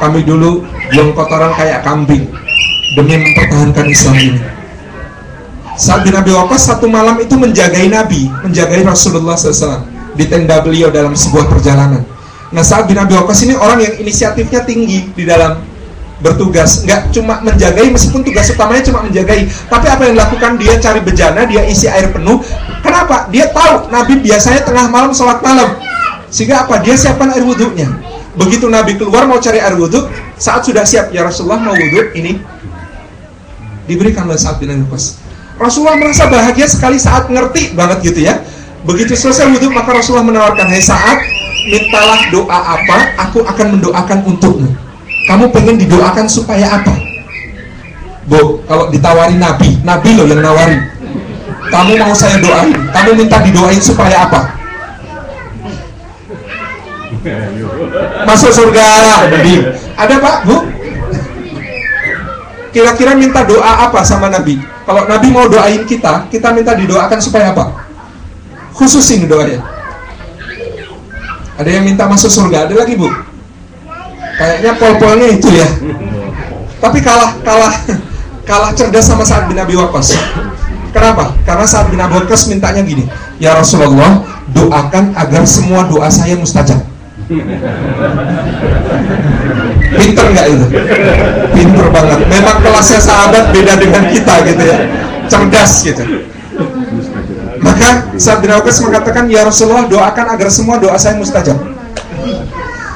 kami dulu buang kotoran kayak kambing demi mempertahankan Islam ini. Saat di Nabi Waqqas satu malam itu menjagai Nabi, menjagai Rasulullah SAW di tenda beliau dalam sebuah perjalanan. Nah saat bin Nabi Waqqas ini orang yang inisiatifnya tinggi di dalam bertugas. Nggak cuma menjagai meskipun tugas utamanya cuma menjagai tapi apa yang dilakukan? Dia cari bejana dia isi air penuh. Kenapa? Dia tahu Nabi biasanya tengah malam sholat malam. Sehingga apa? Dia siapkan air wudhunya. Begitu Nabi keluar mau cari air wudhu saat sudah siap ya Rasulullah mau wudhu ini. Diberikan oleh saat bin Abbas Rasulullah merasa bahagia sekali saat ngerti banget gitu ya. Begitu selesai wudhu maka Rasulullah menawarkan Hei saat mintalah doa apa? Aku akan mendoakan untukmu kamu pengen didoakan supaya apa? Bu, kalau ditawari Nabi, Nabi loh yang nawarin. Kamu mau saya doain, kamu minta didoain supaya apa? Masuk surga, Nabi. Ada Pak, Bu? Kira-kira minta doa apa sama Nabi? Kalau Nabi mau doain kita, kita minta didoakan supaya apa? Khususin doanya. Ada yang minta masuk surga, ada lagi Bu? Kayaknya pol-polnya itu ya. Tapi kalah, kalah, kalah cerdas sama saat bin Abi Waqqas. Kenapa? Karena saat bin Abi Waqqas mintanya gini, Ya Rasulullah, doakan agar semua doa saya mustajab. Pinter nggak itu? Pinter banget. Memang kelasnya sahabat beda dengan kita gitu ya. Cerdas gitu. Maka saat bin Waqqas mengatakan, Ya Rasulullah doakan agar semua doa saya mustajab.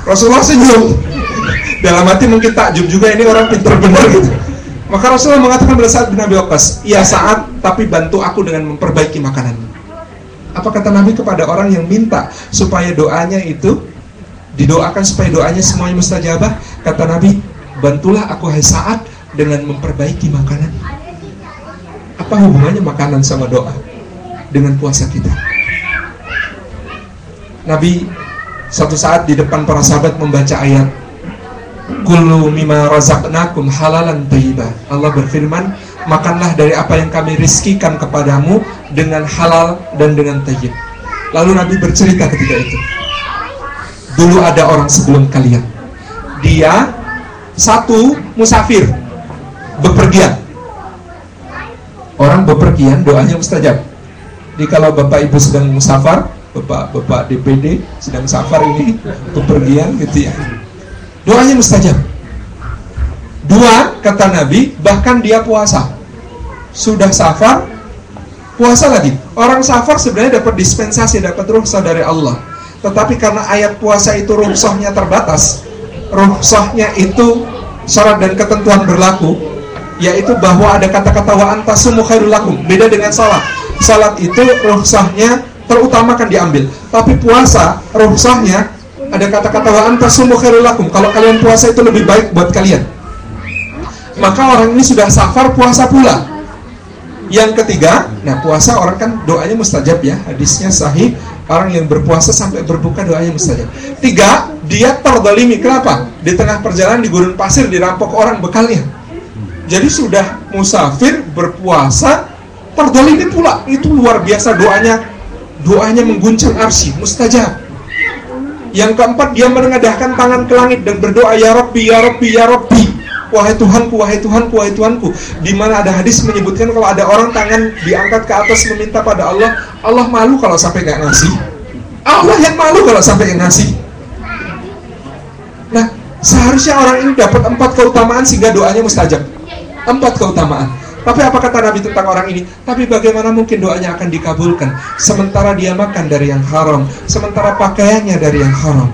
Rasulullah senyum. Dalam hati mungkin takjub juga ini orang pinter benar gitu. Maka Rasulullah mengatakan pada saat bin Abi Waqqas, "Ya saat, tapi bantu aku dengan memperbaiki makanan." Apa kata Nabi kepada orang yang minta supaya doanya itu didoakan supaya doanya semuanya mustajabah? Kata Nabi, "Bantulah aku hai saat dengan memperbaiki makanan." Apa hubungannya makanan sama doa dengan puasa kita? Nabi satu saat di depan para sahabat membaca ayat Kullu mimma razaqnakum halalan thayyibah. Allah berfirman, makanlah dari apa yang kami rizkikan kepadamu dengan halal dan dengan thayyib. Lalu Nabi bercerita ketika itu. Dulu ada orang sebelum kalian. Dia satu musafir bepergian. Orang bepergian doanya mustajab. Jadi kalau Bapak Ibu sedang musafar, Bapak-bapak DPD sedang safar ini bepergian gitu ya doanya mustajab. Dua, kata Nabi, bahkan dia puasa. Sudah safar, puasa lagi. Orang safar sebenarnya dapat dispensasi, dapat rukhsah dari Allah. Tetapi karena ayat puasa itu rukhsahnya terbatas, rukhsahnya itu syarat dan ketentuan berlaku, yaitu bahwa ada kata-kata wa antasumu khairul. Beda dengan salat. Salat itu rukhsahnya terutamakan diambil. Tapi puasa, rukhsahnya ada kata-kata wa antasumu lakum. Kalau kalian puasa itu lebih baik buat kalian. Maka orang ini sudah safar puasa pula. Yang ketiga, nah puasa orang kan doanya mustajab ya. Hadisnya sahih, orang yang berpuasa sampai berbuka doanya mustajab. Tiga, dia terdolimi. Kenapa? Di tengah perjalanan di gurun pasir dirampok orang bekalnya. Jadi sudah musafir berpuasa terdolimi pula. Itu luar biasa doanya. Doanya mengguncang arsy, mustajab. Yang keempat dia menengadahkan tangan ke langit dan berdoa ya Rabbi ya Rabbi ya Rabbi. Wahai Tuhanku, wahai Tuhanku, wahai Tuhanku. Di mana ada hadis menyebutkan kalau ada orang tangan diangkat ke atas meminta pada Allah, Allah malu kalau sampai nggak ngasih. Allah yang malu kalau sampai nggak ngasih. Nah, seharusnya orang ini dapat empat keutamaan sehingga doanya mustajab. Empat keutamaan. Tapi apa kata Nabi tentang orang ini? Tapi bagaimana mungkin doanya akan dikabulkan sementara dia makan dari yang haram, sementara pakaiannya dari yang haram.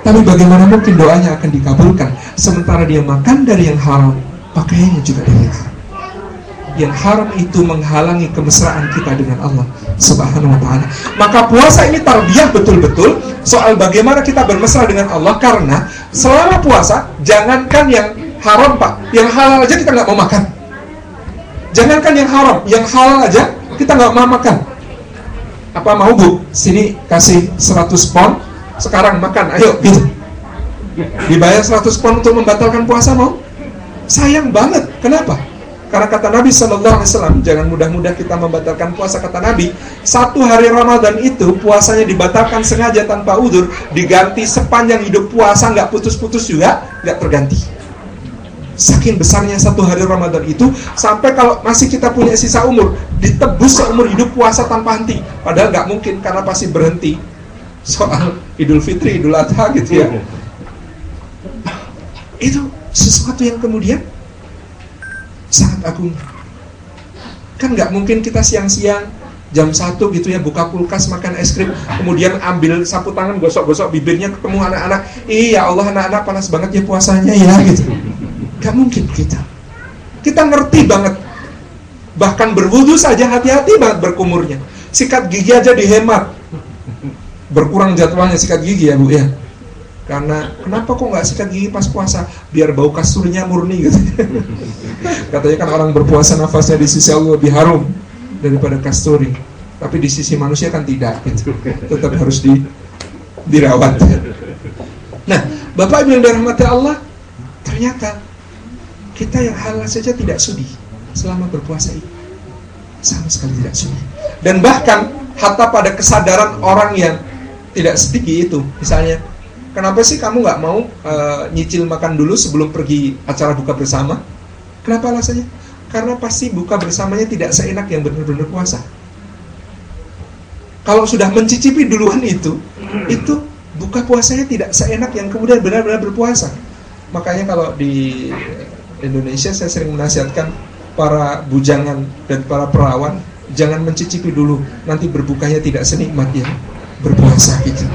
Tapi bagaimana mungkin doanya akan dikabulkan sementara dia makan dari yang haram, pakaiannya juga dari yang haram. Yang haram itu menghalangi kemesraan kita dengan Allah Subhanahu wa taala. Maka puasa ini tarbiyah betul-betul soal bagaimana kita bermesra dengan Allah karena selama puasa jangankan yang haram pak. Yang halal aja kita nggak mau makan. Jangankan yang haram yang halal aja kita nggak mau makan. Apa mau bu? Sini kasih 100 pon. Sekarang makan ayo gitu. Dibayar 100 pon untuk membatalkan puasa mau? Sayang banget. Kenapa? Karena kata Nabi Shallallahu Alaihi Wasallam jangan mudah-mudah kita membatalkan puasa kata Nabi. Satu hari Ramadan itu puasanya dibatalkan sengaja tanpa udur diganti sepanjang hidup puasa nggak putus-putus juga nggak terganti Saking besarnya satu hari Ramadan itu Sampai kalau masih kita punya sisa umur Ditebus seumur hidup puasa tanpa henti. Padahal nggak mungkin karena pasti berhenti. Soal Idul Fitri, Idul Adha gitu ya. Itu sesuatu yang kemudian Sangat agung. Kan nggak mungkin kita siang-siang jam satu gitu ya buka kulkas makan es krim kemudian ambil sapu tangan gosok-gosok bibirnya ketemu anak-anak. Iya Allah anak-anak panas banget ya puasanya ya gitu Gak mungkin kita. Kita ngerti banget. Bahkan berwudu saja hati-hati banget berkumurnya. Sikat gigi aja dihemat. Berkurang jadwalnya sikat gigi ya Bu ya. karena kenapa kok nggak sikat gigi pas puasa biar bau kasurnya murni gitu katanya kan orang berpuasa nafasnya di sisi Allah lebih harum daripada kasturi tapi di sisi manusia kan tidak gitu tetap harus di dirawat nah bapak ibu yang dirahmati Allah ternyata kita yang halal saja tidak sudi selama berpuasa ini sama sekali tidak sudi dan bahkan hatta pada kesadaran orang yang tidak sedikit itu misalnya Kenapa sih kamu nggak mau uh, nyicil makan dulu sebelum pergi acara buka bersama? Kenapa alasannya? Karena pasti buka bersamanya tidak seenak yang benar-benar puasa. Kalau sudah mencicipi duluan itu, itu buka puasanya tidak seenak yang kemudian benar-benar berpuasa. Makanya kalau di Indonesia saya sering menasihatkan para bujangan dan para perawan jangan mencicipi dulu, nanti berbukanya tidak senikmat yang berpuasa gitu.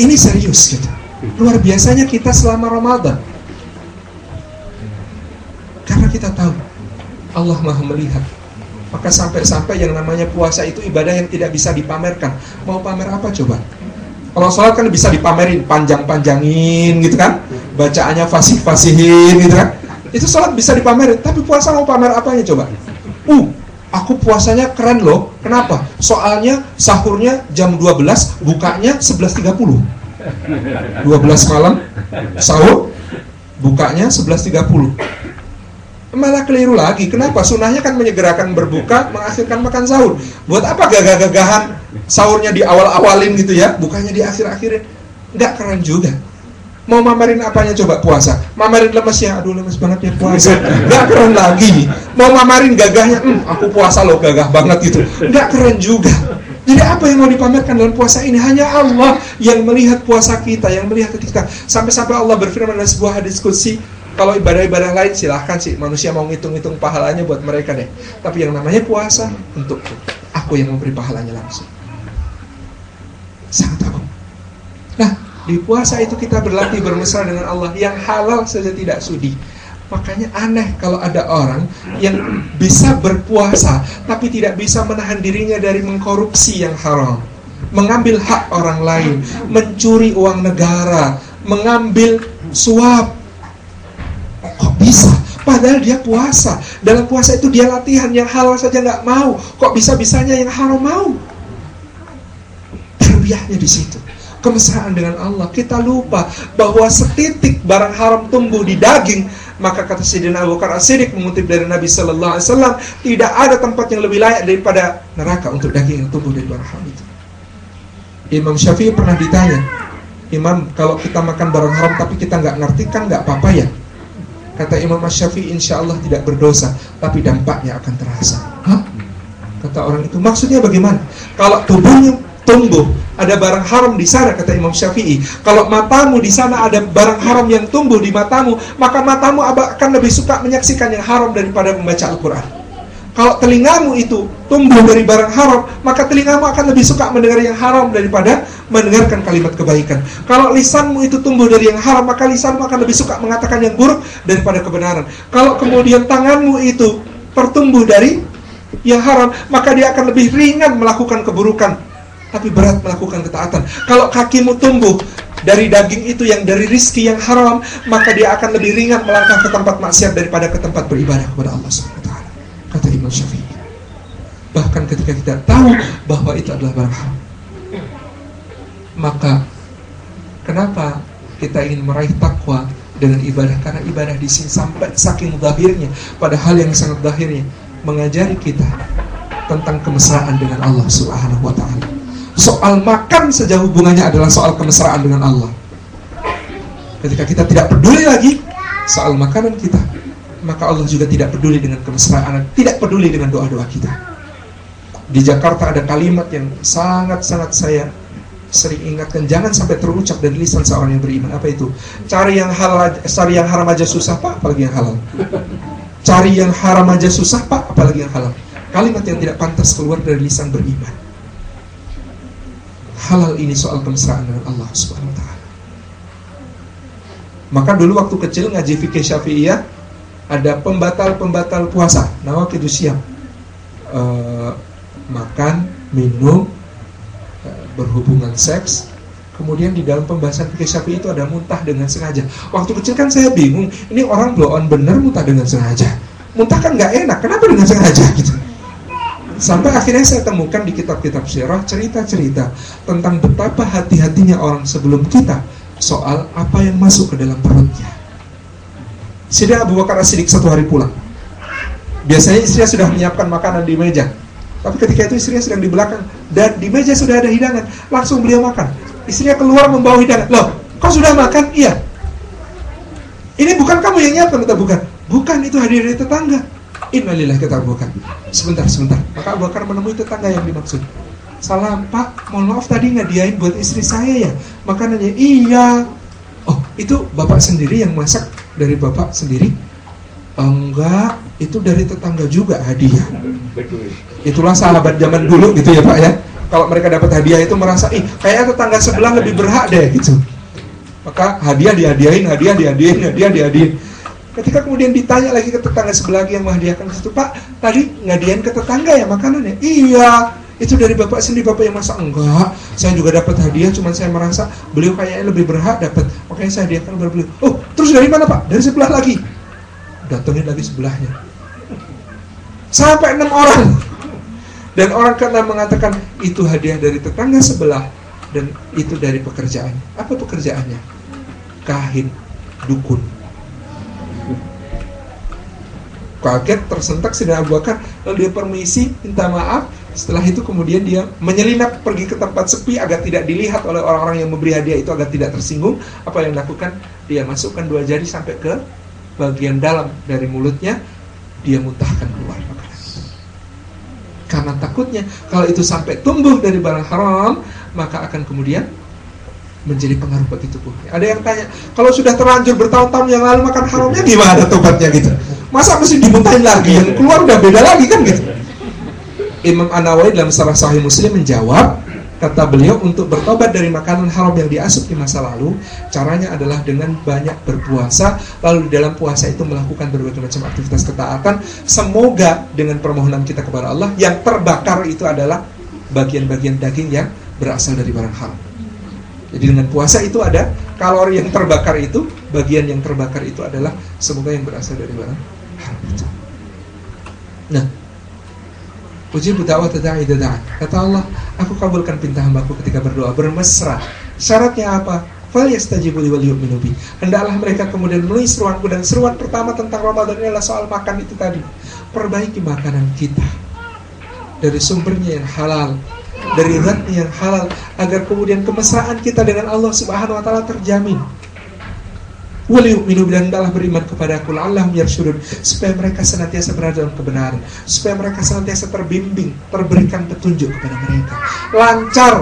Ini serius gitu. Luar biasanya kita selama Ramadan. Karena kita tahu Allah Maha melihat. Maka sampai-sampai yang namanya puasa itu ibadah yang tidak bisa dipamerkan. Mau pamer apa coba? Kalau sholat kan bisa dipamerin, panjang-panjangin gitu kan? Bacaannya fasih-fasihin gitu kan? Itu sholat bisa dipamerin, tapi puasa mau pamer apanya coba? Uh, Aku puasanya keren loh. Kenapa? Soalnya sahurnya jam 12, bukanya 11.30. 12 malam sahur, bukanya 11.30. Malah keliru lagi. Kenapa? Sunnahnya kan menyegerakan berbuka, mengakhirkan makan sahur. Buat apa gagah-gagahan sahurnya di awal-awalin gitu ya, bukanya di akhir-akhirin? Nggak keren juga. Mau mamerin apanya coba puasa? Mamerin lemesnya, aduh lemes banget ya puasa. Gak keren lagi. Mau mamarin gagahnya, hmm, aku puasa loh gagah banget gitu. Gak keren juga. Jadi apa yang mau dipamerkan dalam puasa ini? Hanya Allah yang melihat puasa kita, yang melihat kita. Sampai-sampai Allah berfirman dalam sebuah hadis kalau ibadah-ibadah lain silahkan sih manusia mau ngitung-ngitung pahalanya buat mereka deh. Tapi yang namanya puasa untuk aku yang memberi pahalanya langsung. Sangat agung. Nah, di puasa itu kita berlatih bermesra dengan Allah yang halal saja tidak sudi. Makanya aneh kalau ada orang yang bisa berpuasa tapi tidak bisa menahan dirinya dari mengkorupsi yang haram, mengambil hak orang lain, mencuri uang negara, mengambil suap. Kok bisa? Padahal dia puasa. Dalam puasa itu dia latihan yang halal saja nggak mau. Kok bisa-bisanya yang haram mau? Terbiahnya di situ kemesraan dengan Allah. Kita lupa bahwa setitik barang haram tumbuh di daging, maka kata Sayyidina Abu Bakar As-Siddiq mengutip dari Nabi sallallahu alaihi wasallam, tidak ada tempat yang lebih layak daripada neraka untuk daging yang tumbuh dari barang haram itu. Imam Syafi'i pernah ditanya, Imam, kalau kita makan barang haram tapi kita nggak ngerti kan nggak apa-apa ya? Kata Imam Syafi'i, insya Allah tidak berdosa, tapi dampaknya akan terasa. Hah? Kata orang itu, maksudnya bagaimana? Kalau tubuhnya tumbuh ada barang haram di sana kata Imam Syafi'i. Kalau matamu di sana ada barang haram yang tumbuh di matamu, maka matamu akan lebih suka menyaksikan yang haram daripada membaca Al-Qur'an. Kalau telingamu itu tumbuh dari barang haram, maka telingamu akan lebih suka mendengar yang haram daripada mendengarkan kalimat kebaikan. Kalau lisanmu itu tumbuh dari yang haram, maka lisanmu akan lebih suka mengatakan yang buruk daripada kebenaran. Kalau kemudian tanganmu itu tertumbuh dari yang haram, maka dia akan lebih ringan melakukan keburukan tapi berat melakukan ketaatan. Kalau kakimu tumbuh dari daging itu yang dari rizki yang haram, maka dia akan lebih ringan melangkah ke tempat maksiat daripada ke tempat beribadah kepada Allah SWT. Kata Imam Syafi'i. Bahkan ketika kita tahu bahwa itu adalah barang haram, maka kenapa kita ingin meraih takwa dengan ibadah? Karena ibadah di sini sampai saking zahirnya, pada hal yang sangat zahirnya, mengajari kita tentang kemesraan dengan Allah Subhanahu wa taala soal makan saja hubungannya adalah soal kemesraan dengan Allah. Ketika kita tidak peduli lagi soal makanan kita, maka Allah juga tidak peduli dengan kemesraan, tidak peduli dengan doa-doa kita. Di Jakarta ada kalimat yang sangat-sangat saya sering ingatkan. Jangan sampai terucap dari lisan seorang yang beriman. Apa itu? Cari yang halal cari yang haram aja susah pak apalagi yang halal. Cari yang haram aja susah pak apalagi yang halal. Kalimat yang tidak pantas keluar dari lisan beriman halal ini soal kemesraan dengan Allah Subhanahu wa taala. Maka dulu waktu kecil ngaji fikih Syafi'iyah ada pembatal-pembatal puasa, nawakidu siap. E, makan, minum, e, berhubungan seks, kemudian di dalam pembahasan fikih syafi'i itu ada muntah dengan sengaja. Waktu kecil kan saya bingung, ini orang blow on bener muntah dengan sengaja. Muntah kan nggak enak, kenapa dengan sengaja gitu? Sampai akhirnya saya temukan di kitab-kitab sirah cerita-cerita tentang betapa hati-hatinya orang sebelum kita soal apa yang masuk ke dalam perutnya. Sidya Abu Bakar As-Siddiq satu hari pulang. Biasanya istrinya sudah menyiapkan makanan di meja. Tapi ketika itu istrinya sedang di belakang dan di meja sudah ada hidangan, langsung beliau makan. Istrinya keluar membawa hidangan. Loh, kau sudah makan? Iya. Ini bukan kamu yang nyiapkan, bukan. Bukan, itu hadiah dari tetangga. Innalillah kita bukan. Sebentar, sebentar. Maka Abu Bakar menemui tetangga yang dimaksud. Salam, Pak. Mohon maaf tadi ngadiain buat istri saya ya. Makanannya, iya. Oh, itu bapak sendiri yang masak dari bapak sendiri? Enggak, itu dari tetangga juga hadiah. Itulah sahabat zaman dulu gitu ya Pak ya. Kalau mereka dapat hadiah itu merasa, ih kayaknya tetangga sebelah lebih berhak deh gitu. Maka hadiah dihadiahin, hadiah dihadiahin, hadiah dihadiahin. Ketika kemudian ditanya lagi ke tetangga sebelah lagi yang menghadiahkan itu, Pak, tadi ngadiahin ke tetangga ya makanannya? Iya, itu dari bapak sendiri. Bapak yang masak? Enggak saya juga dapat hadiah cuman saya merasa beliau kayaknya lebih berhak dapat. Makanya saya hadiahkan kepada beliau. Oh terus dari mana pak? Dari sebelah lagi. Datengin lagi sebelahnya. Sampai enam orang. Dan orang keenam mengatakan itu hadiah dari tetangga sebelah dan itu dari pekerjaan. Apa pekerjaannya? Kahin dukun kaget tersentak Sidina Abu Bakar lalu dia permisi minta maaf setelah itu kemudian dia menyelinap pergi ke tempat sepi agar tidak dilihat oleh orang-orang yang memberi hadiah itu agar tidak tersinggung apa yang dilakukan dia masukkan dua jari sampai ke bagian dalam dari mulutnya dia muntahkan keluar. Karena takutnya kalau itu sampai tumbuh dari barang haram, maka akan kemudian menjadi pengaruh bagi tubuhnya. Ada yang tanya, kalau sudah terlanjur bertahun-tahun yang lalu makan haramnya gimana tobatnya gitu? Masa mesti dimuntahin lagi? Yang keluar udah beda lagi kan gitu? Imam An-Nawawi dalam salah sahih Muslim menjawab, Kata beliau untuk bertobat dari makanan haram yang diasup di masa lalu, caranya adalah dengan banyak berpuasa, lalu di dalam puasa itu melakukan berbagai macam aktivitas ketaatan. Semoga dengan permohonan kita kepada Allah, yang terbakar itu adalah bagian-bagian daging yang berasal dari barang haram. Jadi dengan puasa itu ada kalori yang terbakar itu, bagian yang terbakar itu adalah semoga yang berasal dari barang itu. Nah, Ujibu da'wat da'i dada'an. Kata Allah, aku kabulkan pinta hambaku ketika berdoa bermesra. Syaratnya apa? Fal. Hendaklah mereka kemudian memenuhi seruanku dan seruan pertama tentang Ramadan adalah soal makan itu tadi. Perbaiki makanan kita dari sumbernya yang halal, dari zatnya yang halal agar kemudian kemesraan kita dengan Allah Subhanahu wa taala terjamin minum dan hendaklah beriman kepada aku Allah yarsyudun. Supaya mereka senantiasa berada dalam kebenaran. Supaya mereka senantiasa terbimbing terberikan petunjuk kepada mereka. Lancar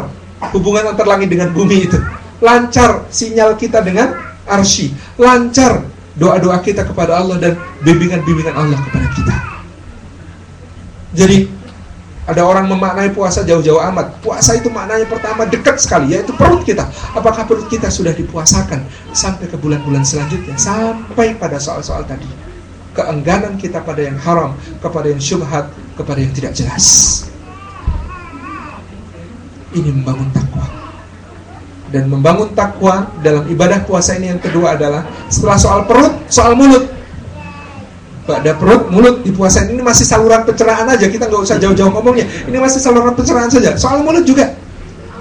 hubungan antar langit dengan bumi itu. Lancar sinyal kita dengan arsy. Lancar doa-doa kita kepada Allah dan bimbingan-bimbingan Allah kepada kita. Jadi ada orang memaknai puasa jauh-jauh amat. Puasa itu maknanya pertama dekat sekali, yaitu perut kita. Apakah perut kita sudah dipuasakan sampai ke bulan-bulan selanjutnya? Sampai pada soal-soal tadi. Keengganan kita pada yang haram, kepada yang syubhat, kepada yang tidak jelas. Ini membangun takwa. Dan membangun takwa dalam ibadah puasa ini yang kedua adalah setelah soal perut, soal mulut pada perut, mulut dipuasain. Ini masih saluran pencerahan aja kita nggak usah jauh-jauh ngomongnya. Ini masih saluran pencerahan saja. Soal mulut juga.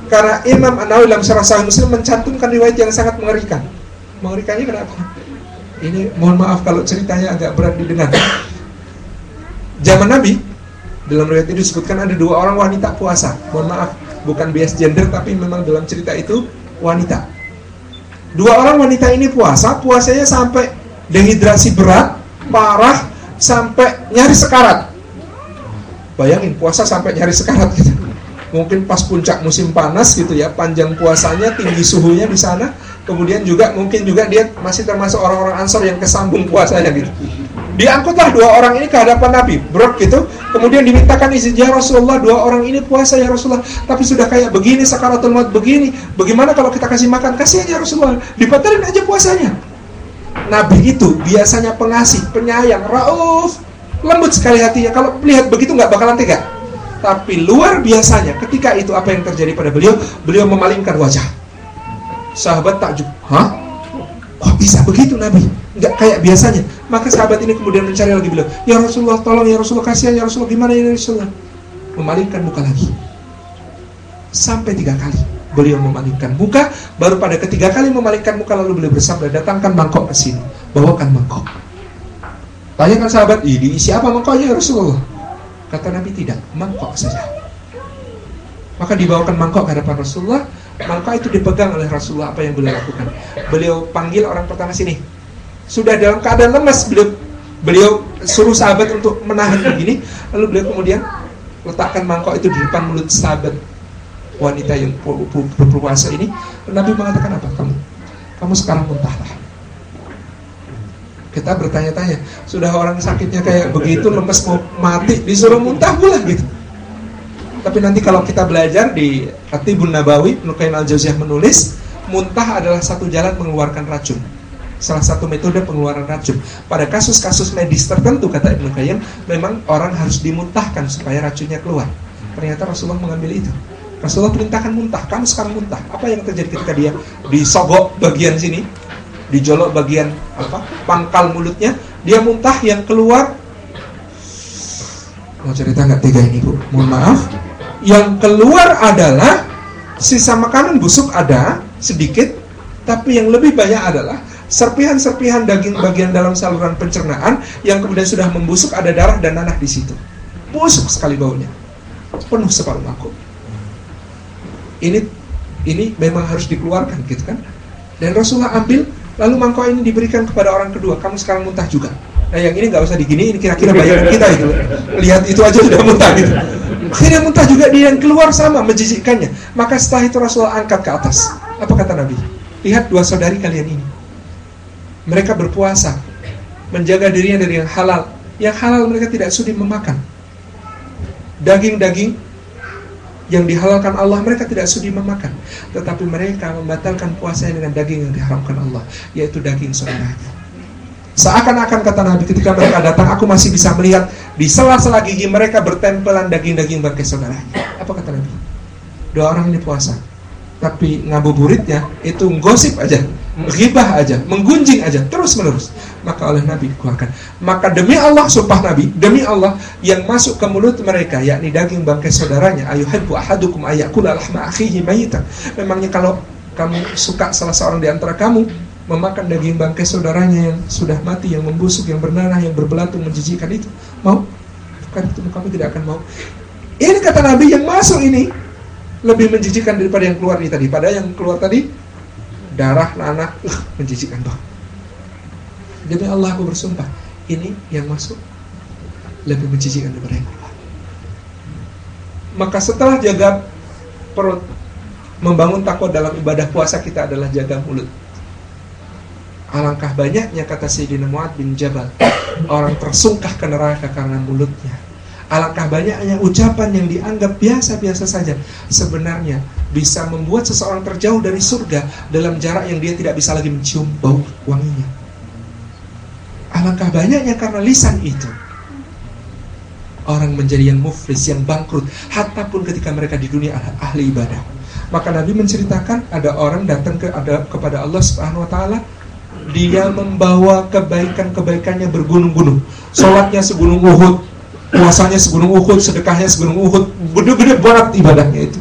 Karena Imam An-Nawawi dalam Syarah Sahih Muslim mencantumkan riwayat yang sangat mengerikan. Mengerikannya kenapa? ini mohon maaf kalau ceritanya agak berat didengar. Zaman Nabi dalam riwayat itu disebutkan ada dua orang wanita puasa. Mohon maaf bukan bias gender tapi memang dalam cerita itu wanita. Dua orang wanita ini puasa puasanya sampai dehidrasi berat parah sampai nyari sekarat. Bayangin puasa sampai nyari sekarat gitu. Mungkin pas puncak musim panas gitu ya, panjang puasanya, tinggi suhunya di sana. Kemudian juga mungkin juga dia masih termasuk orang-orang Ansor yang kesambung puasanya gitu. Diangkutlah dua orang ini ke hadapan Nabi, berat gitu. Kemudian dimintakan izin ya Rasulullah, dua orang ini puasa ya Rasulullah, tapi sudah kayak begini sakaratul maut begini. Bagaimana kalau kita kasih makan? Kasih aja Rasulullah, dibatalin aja puasanya. Nabi itu biasanya pengasih, penyayang, rauf, lembut sekali hatinya. Kalau melihat begitu nggak bakalan tega. Tapi luar biasanya ketika itu apa yang terjadi pada beliau, beliau memalingkan wajah. Sahabat takjub, hah? Kok bisa begitu Nabi? Nggak kayak biasanya. Maka sahabat ini kemudian mencari lagi beliau. Ya Rasulullah, tolong ya Rasulullah, kasihan ya Rasulullah, gimana ya Rasulullah? Memalingkan muka lagi. Sampai tiga kali beliau memalingkan muka. Baru pada ketiga kali memalingkan muka lalu beliau bersabda, datangkan mangkok ke sini, bawakan mangkok. Tanyakan sahabat, ini siapa mangkoknya ya Rasulullah? Kata Nabi tidak, mangkok saja. Maka dibawakan mangkok ke hadapan Rasulullah maka itu dipegang oleh Rasulullah apa yang beliau lakukan. Beliau panggil orang pertama sini. Sudah dalam keadaan lemas beliau beliau suruh sahabat untuk menahan begini, lalu beliau kemudian letakkan mangkok itu di depan mulut sahabat wanita yang berpuasa ini. Nabi mengatakan apa kamu? Kamu sekarang muntahlah. Kita bertanya-tanya, sudah orang sakitnya kayak begitu lemes mau mati disuruh muntah pula gitu. Tapi nanti kalau kita belajar di Atibun Nabawi, Nukaim Al-Jauziyah menulis, muntah adalah satu jalan mengeluarkan racun. Salah satu metode pengeluaran racun. Pada kasus-kasus medis tertentu, kata Ibnu Qayyim, memang orang harus dimuntahkan supaya racunnya keluar. Ternyata Rasulullah mengambil itu. Rasulullah perintahkan muntah, kamu sekarang muntah. Apa yang terjadi ketika dia disogok bagian sini, dijolok bagian apa pangkal mulutnya, dia muntah yang keluar mau cerita nggak tiga ini bu mohon maaf yang keluar adalah sisa makanan busuk ada sedikit, tapi yang lebih banyak adalah serpihan-serpihan daging bagian dalam saluran pencernaan yang kemudian sudah membusuk ada darah dan nanah di situ. Busuk sekali baunya. Penuh separuh mangkuk. Ini ini memang harus dikeluarkan gitu kan. Dan Rasulullah ambil lalu mangkok ini diberikan kepada orang kedua. Kamu sekarang muntah juga. Nah yang ini nggak usah digini, ini kira-kira bayar kita itu. Lihat itu aja sudah muntah gitu. Akhirnya muntah juga dia yang keluar sama menjijikkannya. Maka setelah itu Rasulullah angkat ke atas. Apa kata Nabi? Lihat dua saudari kalian ini. Mereka berpuasa, menjaga dirinya dari yang halal. Yang halal mereka tidak sudi memakan. Daging-daging yang dihalalkan Allah mereka tidak sudi memakan. Tetapi mereka membatalkan puasanya dengan daging yang diharamkan Allah, yaitu daging saudaranya. Seakan-akan kata Nabi ketika mereka datang Aku masih bisa melihat di sela-sela gigi mereka bertempelan daging-daging bangkai saudaranya Apa kata Nabi? Dua orang ini puasa Tapi ngabuburitnya itu gosip aja Ghibah aja, menggunjing aja Terus menerus Maka oleh Nabi dikeluarkan Maka demi Allah, sumpah Nabi Demi Allah yang masuk ke mulut mereka Yakni daging bangkai saudaranya Ayuhibbu ahadukum ayakula lahma akhihi mayitan Memangnya kalau kamu suka salah seorang di antara kamu memakan daging bangkai saudaranya yang sudah mati, yang membusuk, yang bernanah, yang berbelatung, menjijikan itu. Mau? Bukan itu kamu tidak akan mau. Ini kata Nabi yang masuk ini lebih menjijikan daripada yang keluar ini tadi. Pada yang keluar tadi darah, nanah, uh, menjijikan toh. Demi Allah aku bersumpah, ini yang masuk lebih menjijikan daripada yang keluar. Maka setelah jaga perut, membangun takwa dalam ibadah puasa kita adalah jaga mulut. Alangkah banyaknya kata Sayyidina Mu'ad bin Jabal Orang tersungkah ke neraka karena mulutnya Alangkah banyaknya ucapan yang dianggap biasa-biasa saja Sebenarnya bisa membuat seseorang terjauh dari surga Dalam jarak yang dia tidak bisa lagi mencium bau wanginya Alangkah banyaknya karena lisan itu Orang menjadi yang muflis, yang bangkrut Hatta pun ketika mereka di dunia ahli ibadah Maka Nabi menceritakan ada orang datang ke, ada, kepada Allah Subhanahu Wa Taala dia membawa kebaikan-kebaikannya bergunung-gunung. Sholatnya segunung Uhud, puasanya segunung Uhud, sedekahnya segunung Uhud, gede-gede banget ibadahnya itu.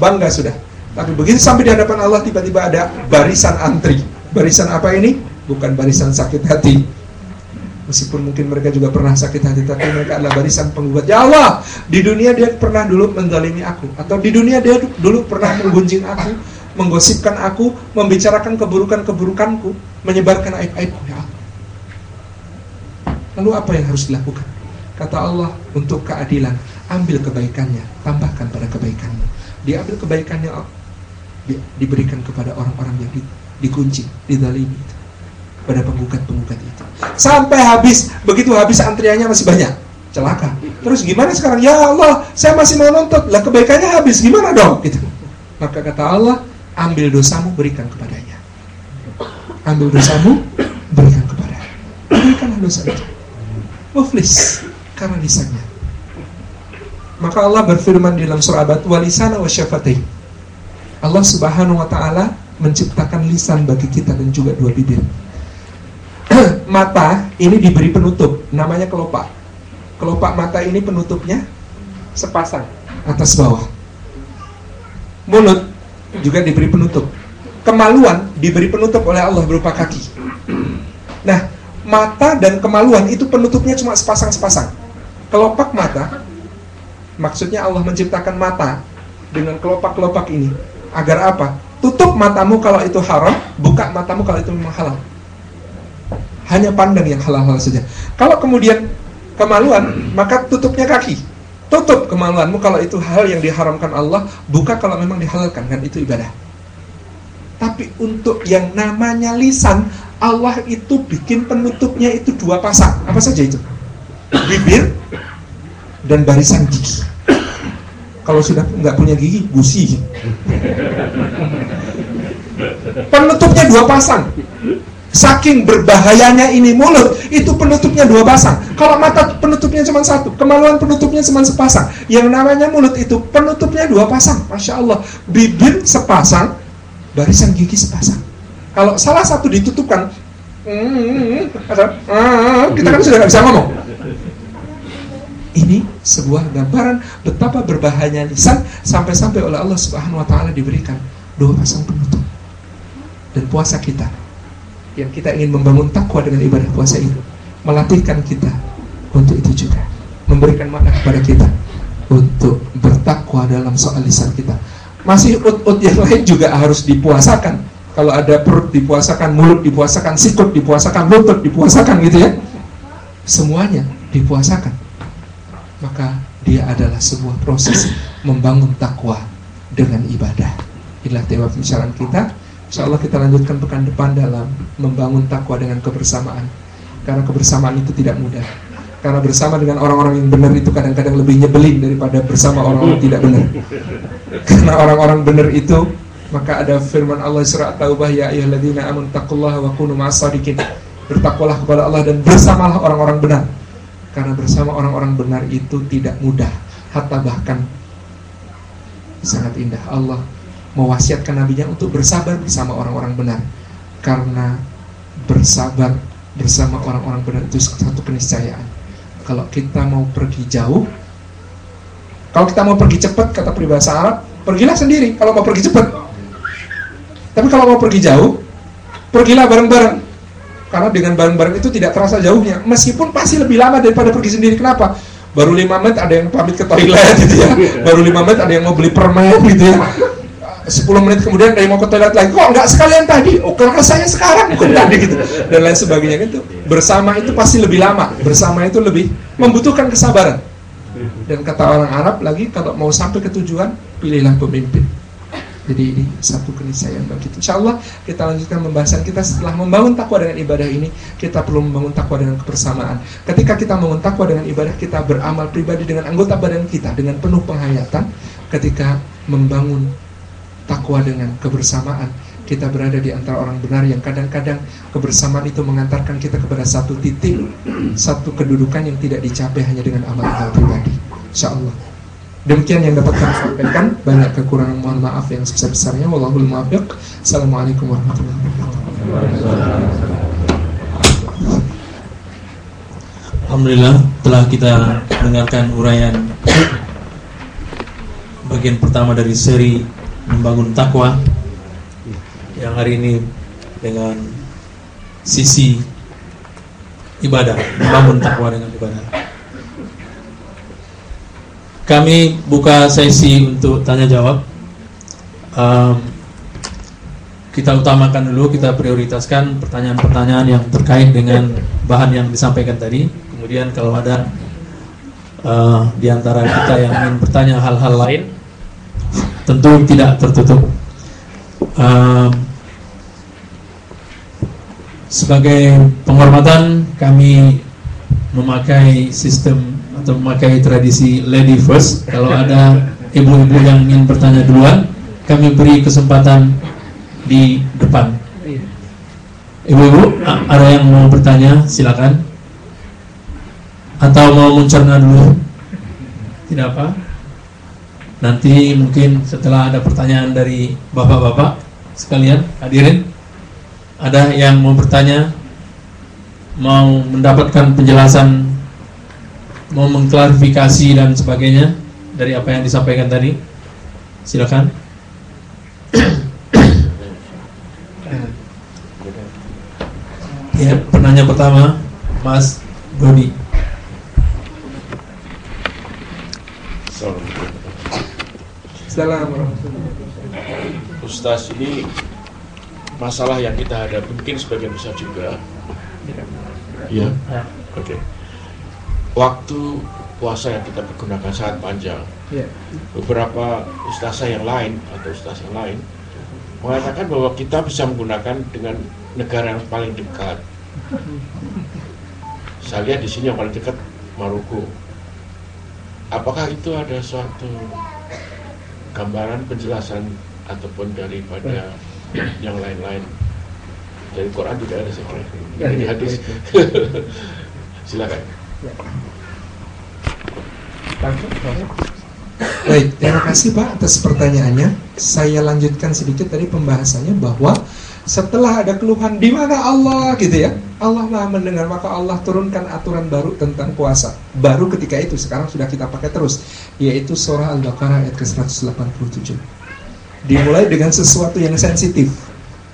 Bangga sudah. Tapi begitu sampai di hadapan Allah tiba-tiba ada barisan antri. Barisan apa ini? Bukan barisan sakit hati. Meskipun mungkin mereka juga pernah sakit hati, tapi mereka adalah barisan penggugat. Ya Allah, di dunia dia pernah dulu menzalimi aku, atau di dunia dia dulu pernah menggunjing aku, menggosipkan aku, membicarakan keburukan-keburukanku, menyebarkan aib-aibku ya. Lalu apa yang harus dilakukan? Kata Allah, untuk keadilan, ambil kebaikannya, tambahkan pada kebaikanmu. Diambil kebaikannya, di, diberikan kepada orang-orang yang di, dikunci, didalimi itu. Pada penggugat-penggugat itu. Sampai habis, begitu habis antriannya masih banyak. Celaka. Terus gimana sekarang? Ya Allah, saya masih mau nonton. Lah kebaikannya habis, gimana dong? Gitu. Maka kata Allah, ambil dosamu berikan kepadanya. Ambil dosamu berikan kepadanya. Berikanlah dosa itu. Muflis karena lisannya. Maka Allah berfirman di dalam surah Abad walisana wa syafatai. Allah Subhanahu wa taala menciptakan lisan bagi kita dan juga dua bibir. mata ini diberi penutup, namanya kelopak. Kelopak mata ini penutupnya sepasang atas bawah. Mulut juga diberi penutup. Kemaluan diberi penutup oleh Allah berupa kaki. Nah, mata dan kemaluan itu penutupnya cuma sepasang-sepasang. Kelopak mata, maksudnya Allah menciptakan mata dengan kelopak-kelopak ini agar apa? Tutup matamu kalau itu haram, buka matamu kalau itu memang halal. Hanya pandang yang halal-halal saja. Kalau kemudian kemaluan, maka tutupnya kaki. Tutup kemaluanmu kalau itu hal yang diharamkan Allah, buka kalau memang dihalalkan, kan itu ibadah. Tapi untuk yang namanya lisan, Allah itu bikin penutupnya itu dua pasang. Apa saja itu? Bibir dan barisan gigi. Kalau sudah nggak punya gigi, gusi. Penutupnya dua pasang. Saking berbahayanya ini mulut, itu penutupnya dua pasang. Kalau mata penutupnya cuma satu, kemaluan penutupnya cuma sepasang. Yang namanya mulut itu penutupnya dua pasang. Masya Allah, bibir sepasang, barisan gigi sepasang. Kalau salah satu ditutupkan, mm, kita kan sudah nggak bisa ngomong. Ini sebuah gambaran betapa berbahayanya lisan sampai-sampai oleh Allah Subhanahu wa taala diberikan dua pasang penutup. Dan puasa kita. Yang kita ingin membangun takwa dengan ibadah puasa ini melatihkan kita untuk itu juga memberikan makna kepada kita untuk bertakwa dalam soal lisan kita. Masih ut-ut yang lain juga harus dipuasakan. Kalau ada perut dipuasakan mulut dipuasakan sikut dipuasakan lutut dipuasakan gitu ya. Semuanya dipuasakan maka dia adalah sebuah proses membangun takwa dengan ibadah inilah tema pembicaraan kita Insya Allah kita lanjutkan pekan depan dalam membangun takwa dengan kebersamaan. Karena kebersamaan itu tidak mudah. Karena bersama dengan orang-orang yang benar itu kadang-kadang lebih nyebelin daripada bersama orang-orang tidak benar. Karena orang-orang benar itu maka ada firman Allah surah Taubah ya ayyuhalladzina amanu taqullaha wa kunu ma'as-shadiqin. Bertakwalah kepada Allah dan bersamalah orang-orang benar. Karena bersama orang-orang benar itu tidak mudah, hatta bahkan sangat indah. Allah mewasiatkan nabinya untuk bersabar bersama orang-orang benar. Karena bersabar bersama orang-orang benar itu satu keniscayaan. Kalau kita mau pergi jauh kalau kita mau pergi cepat kata peribahasa Arab pergilah sendiri. Kalau mau pergi cepat. Tapi kalau mau pergi jauh pergilah bareng-bareng karena dengan bareng-bareng itu tidak terasa jauhnya. Meskipun pasti lebih lama daripada pergi sendiri. Kenapa? Baru lima menit ada yang pamit ke toilet gitu ya. Baru lima menit ada yang mau beli permen gitu ya. 10 menit kemudian dari mau ke toilet lagi. Kok nggak sekalian tadi? Oh karena saya sekarang bukan tadi gitu? Dan lain sebagainya gitu. Bersama itu pasti lebih lama. Bersama itu lebih membutuhkan kesabaran. Dan kata orang Arab lagi kalau mau sampai ke tujuan pilihlah pemimpin jadi ini satu keniscayaan bagi kita. Insya Allah kita lanjutkan pembahasan kita setelah membangun takwa dengan ibadah ini kita perlu membangun takwa dengan kebersamaan. Ketika kita membangun takwa dengan ibadah kita beramal pribadi dengan anggota badan kita dengan penuh penghayatan. Ketika membangun takwa dengan kebersamaan kita berada di antara orang benar yang kadang-kadang kebersamaan itu mengantarkan kita kepada satu titik satu kedudukan yang tidak dicapai hanya dengan amal-amal pribadi insya Allah demikian yang dapat kami sampaikan. Banyak kekurangan mohon maaf yang sebesar-besarnya. Wallahul muwaffiq. Assalamualaikum warahmatullahi wabarakatuh. Alhamdulillah telah kita dengarkan uraian bagian pertama dari seri membangun takwa yang hari ini dengan sisi ibadah, membangun takwa dengan ibadah. Kami buka sesi untuk tanya jawab. Um, kita utamakan dulu, kita prioritaskan pertanyaan-pertanyaan yang terkait dengan bahan yang disampaikan tadi. Kemudian kalau ada uh, di antara kita yang ingin bertanya hal-hal lain, tentu tidak tertutup. Um, sebagai penghormatan kami memakai sistem atau memakai tradisi lady first. Kalau ada ibu-ibu yang ingin bertanya duluan, kami beri kesempatan di depan. Ibu-ibu, ada yang mau bertanya? Silakan. Atau mau mencerna dulu? Tidak apa. Nanti mungkin setelah ada pertanyaan dari bapak-bapak, sekalian hadirin ada yang mau bertanya mau mendapatkan penjelasan mau mengklarifikasi dan sebagainya dari apa yang disampaikan tadi. Silakan. Ya penanya pertama Mas Dodi Assalamualaikum Ustaz ini masalah yang kita hadapi mungkin sebagian besar juga. Iya. Oke. Waktu puasa yang kita pergunakan sangat panjang. Ya. Beberapa ustazah yang lain atau ustaz yang lain mengatakan bahwa kita bisa menggunakan dengan negara yang paling dekat. Saya lihat di sini yang paling dekat Maroko. Apakah itu ada suatu gambaran penjelasan ataupun daripada yang lain-lain dari Quran tidak ada saya kira Ya, dari ya, hadis baik, silakan Baik, terima kasih Pak atas pertanyaannya. Saya lanjutkan sedikit tadi pembahasannya bahwa setelah ada keluhan di mana Allah gitu ya, Allah maha mendengar maka Allah turunkan aturan baru tentang puasa. Baru ketika itu sekarang sudah kita pakai terus, yaitu surah Al-Baqarah ayat ke-187. Dimulai dengan sesuatu yang sensitif.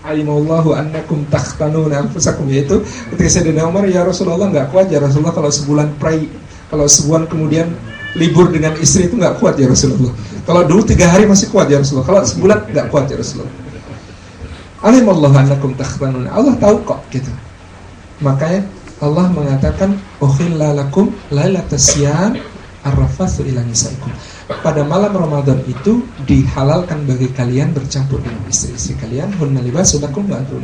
Alimallahu annakum takhtanuna anfusakum yaitu ketika Sayyidina Umar ya Rasulullah nggak kuat ya Rasulullah kalau sebulan pray kalau sebulan kemudian libur dengan istri itu nggak kuat ya Rasulullah. Kalau dulu tiga hari masih kuat ya Rasulullah. Kalau sebulan nggak kuat ya Rasulullah. Alimallahu annakum takhtanuna. Allah tahu kok gitu. Makanya Allah mengatakan uhilla lakum lailatas siyam arrafathu ila nisaikum. Pada malam Ramadan itu dihalalkan bagi kalian bercampur dengan istri-istri kalian hunna libasul lakum wa antum.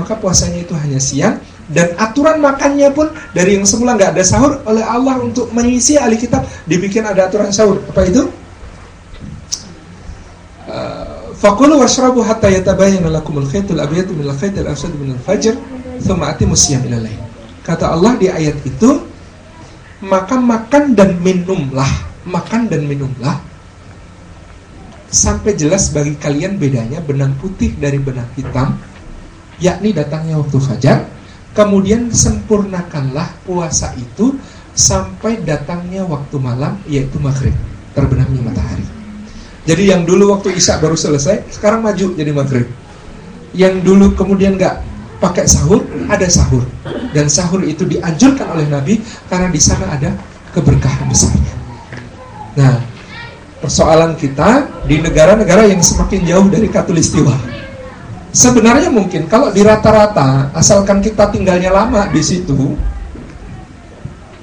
Maka puasanya itu hanya siang dan aturan makannya pun dari yang semula nggak ada sahur oleh Allah untuk mengisi ahli kitab dibikin ada aturan sahur. Apa itu? Fakulu washrabu hatta yatabayyana lakumul khaytul abyadu minal khaytil aswad minal fajr thumma atimus siyam ila. Kata Allah di ayat itu maka makan dan minumlah, makan dan minumlah. Sampai jelas bagi kalian bedanya benang putih dari benang hitam yakni datangnya waktu fajar kemudian sempurnakanlah puasa itu sampai datangnya waktu malam yaitu maghrib terbenamnya matahari. Jadi yang dulu waktu isya baru selesai sekarang maju jadi maghrib. Yang dulu kemudian nggak pakai sahur ada sahur. Dan sahur itu dianjurkan oleh Nabi karena di sana ada keberkahan besarnya nah persoalan kita di negara-negara yang semakin jauh dari katulistiwa sebenarnya mungkin kalau di rata-rata asalkan kita tinggalnya lama di situ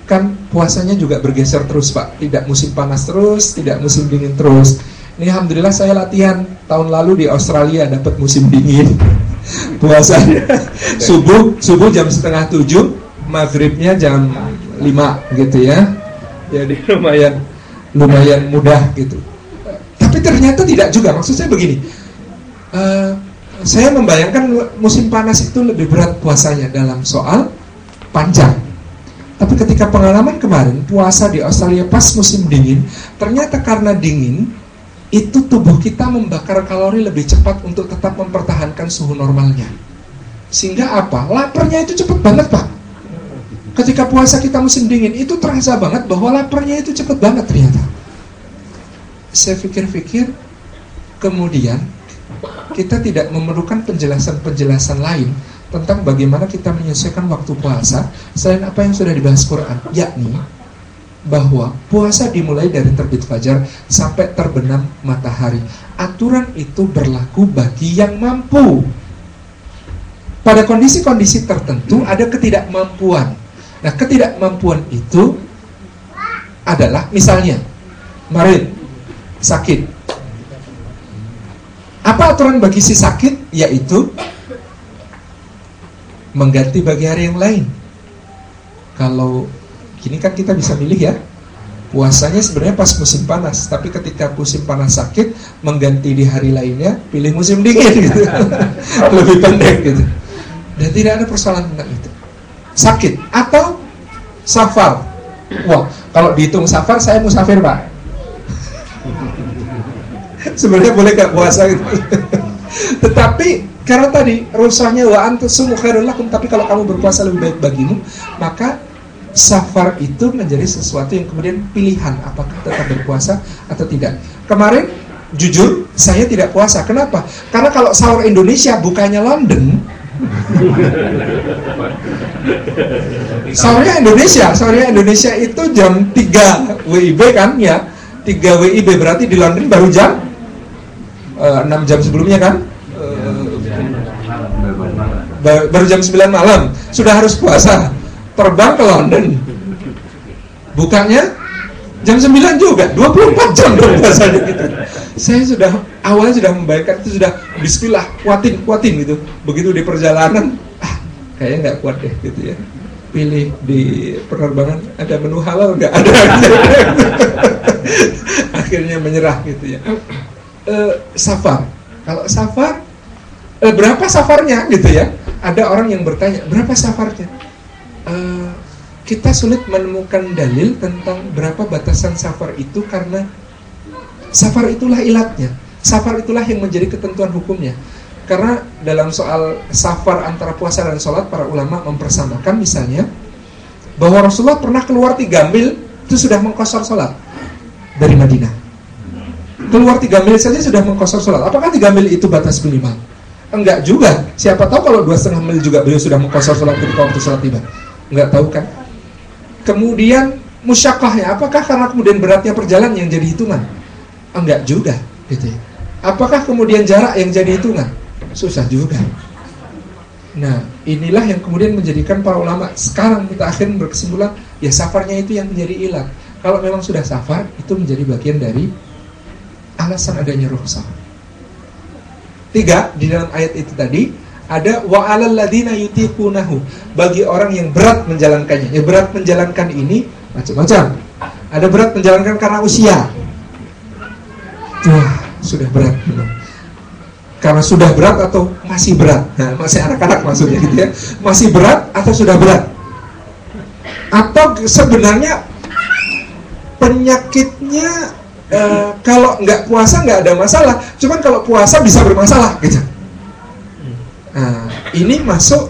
kan puasanya juga bergeser terus pak. Tidak musim panas terus tidak musim dingin terus. Ini alhamdulillah saya latihan. Tahun lalu di Australia dapat musim dingin. Puasanya. Subuh subuh jam setengah tujuh maghribnya jam lima gitu ya. Jadi lumayan lumayan mudah gitu tapi ternyata tidak juga maksud saya begini uh, saya membayangkan musim panas itu lebih berat puasanya dalam soal panjang tapi ketika pengalaman kemarin puasa di Australia pas musim dingin ternyata karena dingin itu tubuh kita membakar kalori lebih cepat untuk tetap mempertahankan suhu normalnya. Sehingga apa? Laparnya itu cepat banget, Pak. Ketika puasa kita musim dingin, itu terasa banget bahwa laparnya itu cepat banget ternyata. Saya pikir-pikir, kemudian kita tidak memerlukan penjelasan-penjelasan lain tentang bagaimana kita menyesuaikan waktu puasa selain apa yang sudah dibahas Quran, yakni bahwa puasa dimulai dari terbit fajar sampai terbenam matahari. Aturan itu berlaku bagi yang mampu. Pada kondisi-kondisi tertentu ada ketidakmampuan. Nah, ketidakmampuan itu adalah misalnya Marit sakit. Apa aturan bagi si sakit? Yaitu mengganti bagi hari yang lain. Kalau Kini kan kita bisa milih ya Puasanya sebenarnya pas musim panas Tapi ketika musim panas sakit Mengganti di hari lainnya Pilih musim dingin gitu Lebih pendek gitu Dan tidak ada persoalan tentang itu Sakit Atau safar Wah kalau dihitung safar saya musafir pak Sebenarnya boleh gak puasa gitu Tetapi karena tadi rusahnya wa antusumu khairul tapi kalau kamu berpuasa lebih baik bagimu, maka safar itu menjadi sesuatu yang kemudian pilihan apakah tetap berpuasa atau tidak. Kemarin jujur saya tidak puasa. Kenapa? Karena kalau sahur Indonesia bukannya London. Sahurnya Indonesia, sahurnya Indonesia itu jam 3 WIB kan ya. 3 WIB berarti di London baru jam uh, eh, 6 jam sebelumnya kan? baru jam 9 malam. Sudah harus puasa. Terbang ke London. Bukanya jam 9 juga 24 jam dong puasanya gitu. Saya sudah awalnya sudah membayangkan itu sudah Bismillah kuatin kuatin gitu. Begitu di perjalanan kayaknya nggak kuat deh gitu ya. Pilih di penerbangan ada menu halal nggak? Ada akhirnya menyerah gitu ya. E, safar. Kalau safar e, berapa safarnya gitu ya? Ada orang yang bertanya berapa safarnya? Uh, kita sulit menemukan dalil tentang berapa batasan safar itu karena safar itulah ilatnya. Safar itulah yang menjadi ketentuan hukumnya karena dalam soal safar antara puasa dan sholat para ulama mempersamakan misalnya bahwa Rasulullah pernah keluar tiga mil itu sudah mengkosor sholat dari Madinah keluar tiga mil saja sudah mengkosor sholat apakah tiga mil itu batas minimal Enggak juga. Siapa tahu kalau dua setengah mil juga beliau sudah mengkosor sholat ketika waktu sholat tiba. Enggak tahu kan? Kemudian musyakahnya, apakah karena kemudian beratnya perjalanan yang jadi hitungan? Enggak juga, gitu ya. Apakah kemudian jarak yang jadi hitungan? Susah juga. Nah, inilah yang kemudian menjadikan para ulama sekarang kita akhirnya berkesimpulan, ya safarnya itu yang menjadi ilat. Kalau memang sudah safar, itu menjadi bagian dari alasan adanya rukhsah. Tiga, di dalam ayat itu tadi ada wa alal ladina yutiqunahu bagi orang yang berat menjalankannya. Ya berat menjalankan ini macam-macam. Ada berat menjalankan karena usia. Wah, sudah berat Karena sudah berat atau masih berat? Nah, masih anak-anak maksudnya gitu ya. Masih berat atau sudah berat? Atau sebenarnya penyakitnya Eh, kalau nggak puasa nggak ada masalah, cuman kalau puasa bisa bermasalah gitu. Nah, ini masuk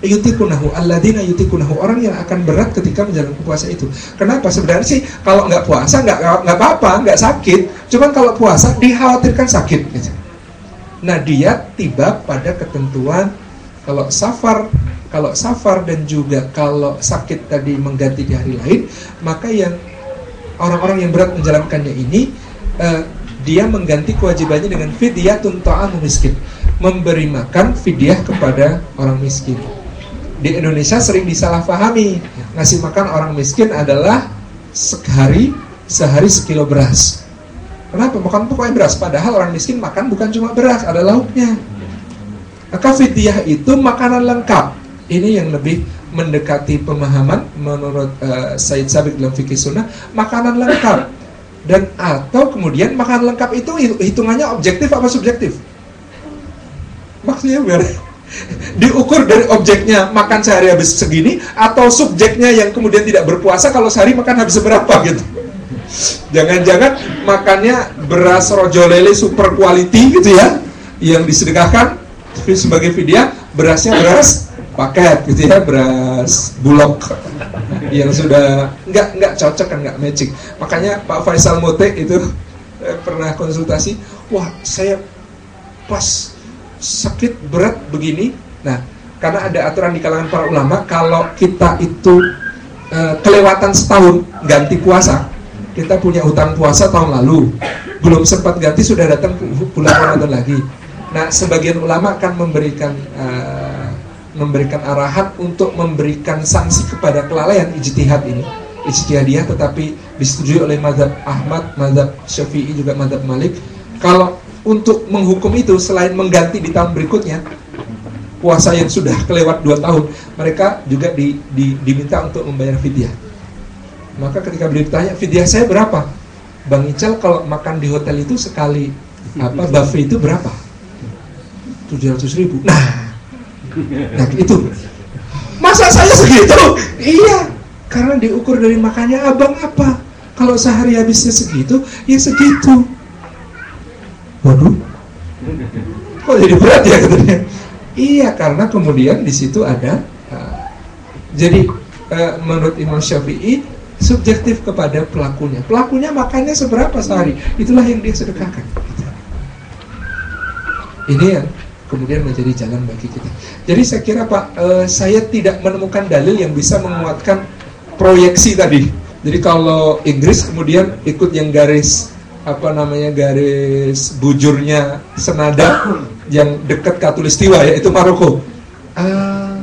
yutikunahu alladzina yutikunahu orang yang akan berat ketika menjalankan puasa itu. Kenapa? Sebenarnya sih kalau nggak puasa nggak nggak apa-apa, nggak sakit. Cuman kalau puasa dikhawatirkan sakit. Gitu. Nah dia tiba pada ketentuan kalau safar kalau safar dan juga kalau sakit tadi mengganti di hari lain, maka yang orang-orang yang berat menjalankannya ini uh, dia mengganti kewajibannya dengan fidyah ta'amu miskin memberi makan fidyah kepada orang miskin. Di Indonesia sering disalahpahami ngasih makan orang miskin adalah sehari sehari sekilo beras kenapa? Makan pokoknya beras. Padahal orang miskin makan bukan cuma beras ada lauknya. Maka fidyah itu makanan lengkap. Ini yang lebih mendekati pemahaman menurut uh, Said Sabik dalam fikih sunnah. Makanan lengkap. Dan atau kemudian makanan lengkap itu hitungannya objektif apa subjektif? Maksudnya biar diukur dari objeknya makan sehari habis segini atau subjeknya yang kemudian tidak berpuasa kalau sehari makan habis seberapa gitu jangan-jangan makannya beras rojo lele super quality gitu ya yang disedekahkan sebagai video berasnya beras paket gitu ya beras bulog yang sudah nggak nggak cocok kan nggak matching makanya Pak Faisal Mote itu eh, pernah konsultasi wah saya pas sakit berat begini. Nah karena ada aturan di kalangan para ulama kalau kita itu eh, kelewatan setahun ganti puasa kita punya hutang puasa tahun lalu. Belum sempat ganti sudah datang bulan Ramadan lagi. Nah sebagian ulama akan memberikan uh, memberikan arahan untuk memberikan sanksi kepada kelalaian ijtihad ini ijtihadiyah. Tetapi disetujui oleh mazhab Ahmad, mazhab Syafi'i juga mazhab Malik. Kalau untuk menghukum itu selain mengganti di tahun berikutnya puasa yang sudah kelewat dua tahun mereka juga di, di, diminta untuk membayar fidyah maka ketika beliau ditanya fidyah saya berapa? Bang Ical kalau makan di hotel itu sekali apa buffet itu berapa? 700 ribu. Nah Nah itu Masa saya segitu? Iya Karena diukur dari makannya abang apa? Kalau sehari habisnya segitu Ya segitu. Waduh. Kok jadi berat ya katanya? Iya karena kemudian di situ ada uh, jadi uh, menurut Imam Syafi'i subjektif kepada pelakunya pelakunya makannya seberapa sehari itulah yang dia sedekahkan ini yang kemudian menjadi jalan bagi kita. Jadi saya kira Pak, uh, saya tidak menemukan dalil yang bisa menguatkan proyeksi tadi. Jadi kalau Inggris kemudian ikut yang garis apa namanya garis bujurnya senada yang dekat katulistiwa yaitu Maroko. Uh,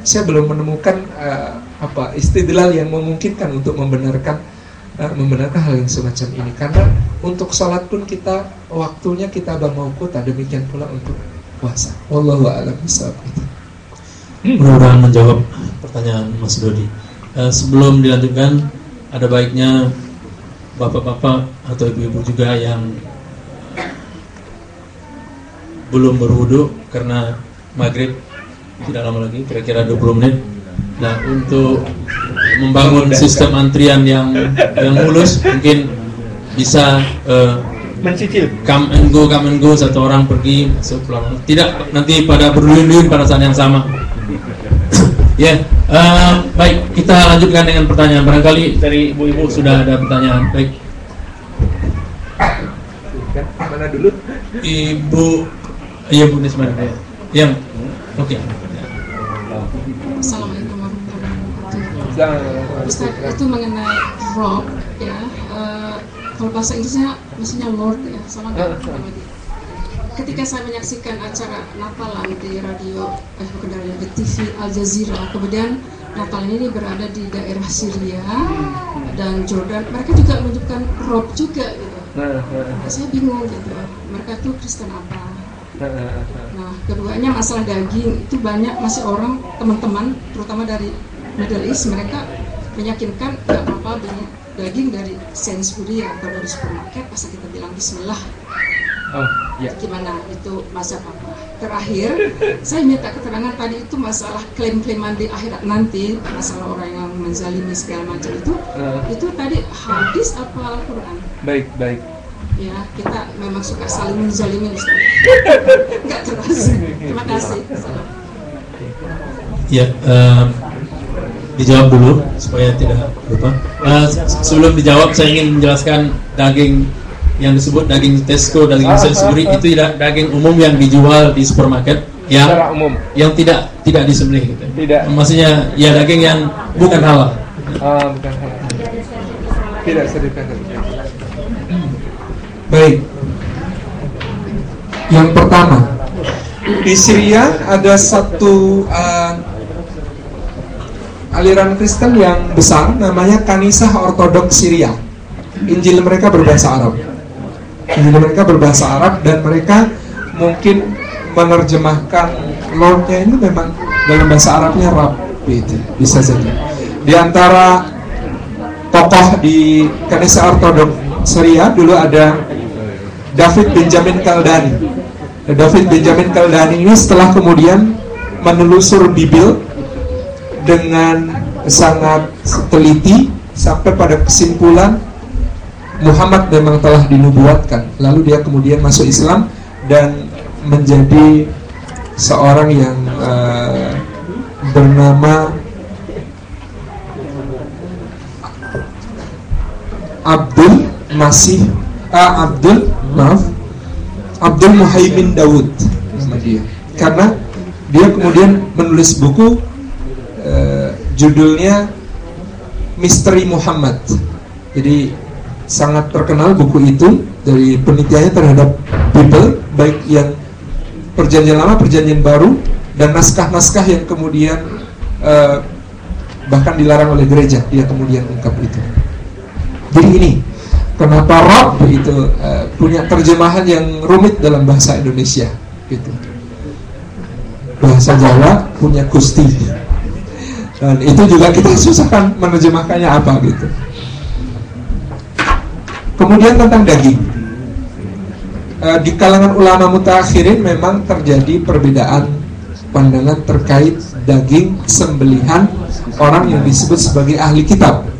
saya belum menemukan uh, apa istidlal yang memungkinkan untuk membenarkan uh, membenarkan hal yang semacam ini karena untuk sholat pun kita waktunya kita mau kota demikian pula untuk puasa. Wallahu a'lam bishawab. Mudah-mudahan menjawab pertanyaan Mas Dodi. Uh, sebelum dilanjutkan ada baiknya bapak-bapak atau ibu-ibu juga yang belum berwudu karena maghrib tidak lama lagi kira-kira 20 menit nah untuk membangun sistem antrian yang yang mulus mungkin bisa uh, mencicil. come and go come and go satu orang pergi masuk pulang. Tidak nanti pada berduyun-duyun pada saat yang sama. Ya yeah. uh, baik kita lanjutkan dengan pertanyaan. Barangkali dari ibu-ibu sudah ada pertanyaan. Baik. Mana dulu? Ibu iya bu Nisma yang oke. Okay. Assalamualaikum Ustaz itu mengenai rock ya. Uh, kalau bahasa Inggrisnya maksudnya Lord ya, sama kan? Ketika saya menyaksikan acara Natalan di radio, eh bukan dari di TV Al Jazeera, kemudian Natalan ini berada di daerah Syria dan Jordan, mereka juga menunjukkan rock juga gitu. Nah, saya bingung gitu, mereka tuh Kristen apa? Nah, keduanya masalah daging itu banyak masih orang teman-teman terutama dari Middle East mereka meyakinkan nggak apa-apa daging dari Sainsbury atau dari supermarket asal kita bilang Bismillah. Oh, ya. Gimana itu masa apa? Terakhir, saya minta keterangan tadi itu masalah klaim-klaiman di akhirat nanti, masalah orang yang menzalimi segala macam itu, uh. itu tadi hadis apa Al-Quran? Baik, baik ya kita memang suka saling menzalimin nggak terasa terima kasih ya um, dijawab dulu supaya tidak lupa uh, sebelum dijawab saya ingin menjelaskan daging yang disebut daging Tesco, daging ah, Sainsbury ah, ah. itu tidak daging umum yang dijual di supermarket yang umum. yang tidak tidak disembelih gitu. Tidak. Maksudnya ya daging yang bukan halal. Ah, bukan halal. Tidak sedekah. Baik. Yang pertama, di Syria ada satu uh, aliran Kristen yang besar namanya Kanisah Ortodoks Syria. Injil mereka berbahasa Arab. Injil mereka berbahasa Arab dan mereka mungkin menerjemahkan Lordnya ini memang dalam bahasa Arabnya rapi itu bisa saja. Di antara tokoh di Kanisah Ortodoks Syria dulu ada David Benjamin Kaldani. David Benjamin Kaldani ini setelah kemudian menelusur Bibil dengan sangat teliti sampai pada kesimpulan Muhammad memang telah dinubuatkan. Lalu dia kemudian masuk Islam dan menjadi seorang yang uh, bernama Abdul Masih uh, Abdul maaf Abdul Muhaimin Dawud nama dia karena dia kemudian menulis buku judulnya Misteri Muhammad. Jadi sangat terkenal buku itu dari penelitiannya terhadap Bible baik yang perjanjian lama perjanjian baru dan naskah-naskah yang kemudian uh, bahkan dilarang oleh gereja dia kemudian ungkap itu. Jadi ini kenapa Rob itu uh, punya terjemahan yang rumit dalam bahasa Indonesia gitu. Bahasa Jawa punya Gusti dan itu juga kita susahkan menerjemahkannya apa gitu kemudian tentang daging uh, di kalangan ulama mutakhirin memang terjadi perbedaan pandangan terkait daging sembelihan orang yang disebut sebagai ahli kitab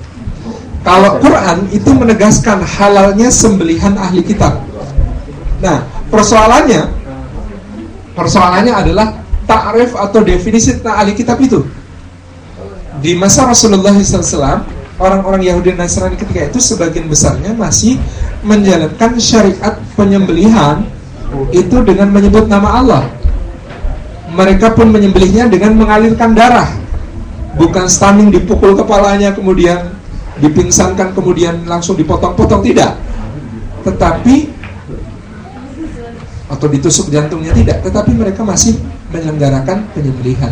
kalau Quran itu menegaskan halalnya sembelihan ahli kitab. Nah, persoalannya persoalannya adalah ta'rif atau definisi tentang ahli kitab itu. Di masa Rasulullah SAW, orang-orang Yahudi dan Nasrani ketika itu sebagian besarnya masih menjalankan syariat penyembelihan itu dengan menyebut nama Allah. Mereka pun menyembelihnya dengan mengalirkan darah. Bukan stunning dipukul kepalanya kemudian dipingsankan kemudian langsung dipotong-potong tidak. Tetapi atau ditusuk jantungnya tidak, tetapi mereka masih menyelenggarakan penyembelihan.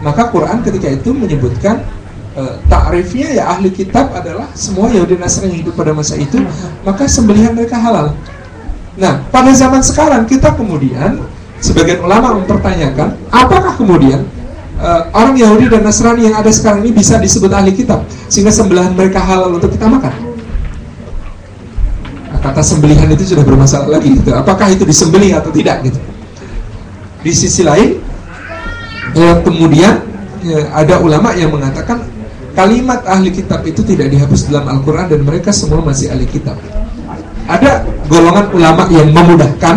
Maka Quran ketika itu menyebutkan e, takrifnya ya ahli kitab adalah semua Yahudi Nasrani yang hidup pada masa itu, maka sembelihan mereka halal. Nah, pada zaman sekarang kita kemudian sebagian ulama mempertanyakan apakah kemudian e, orang Yahudi dan Nasrani yang ada sekarang ini bisa disebut ahli kitab sehingga sembelihan mereka halal untuk kita makan? kata sembelihan itu sudah bermasalah lagi gitu. Apakah itu disembelih atau tidak gitu. Di sisi lain ya, kemudian ya, ada ulama yang mengatakan kalimat ahli kitab itu tidak dihapus dalam Al-Qur'an dan mereka semua masih ahli kitab. Ada golongan ulama yang memudahkan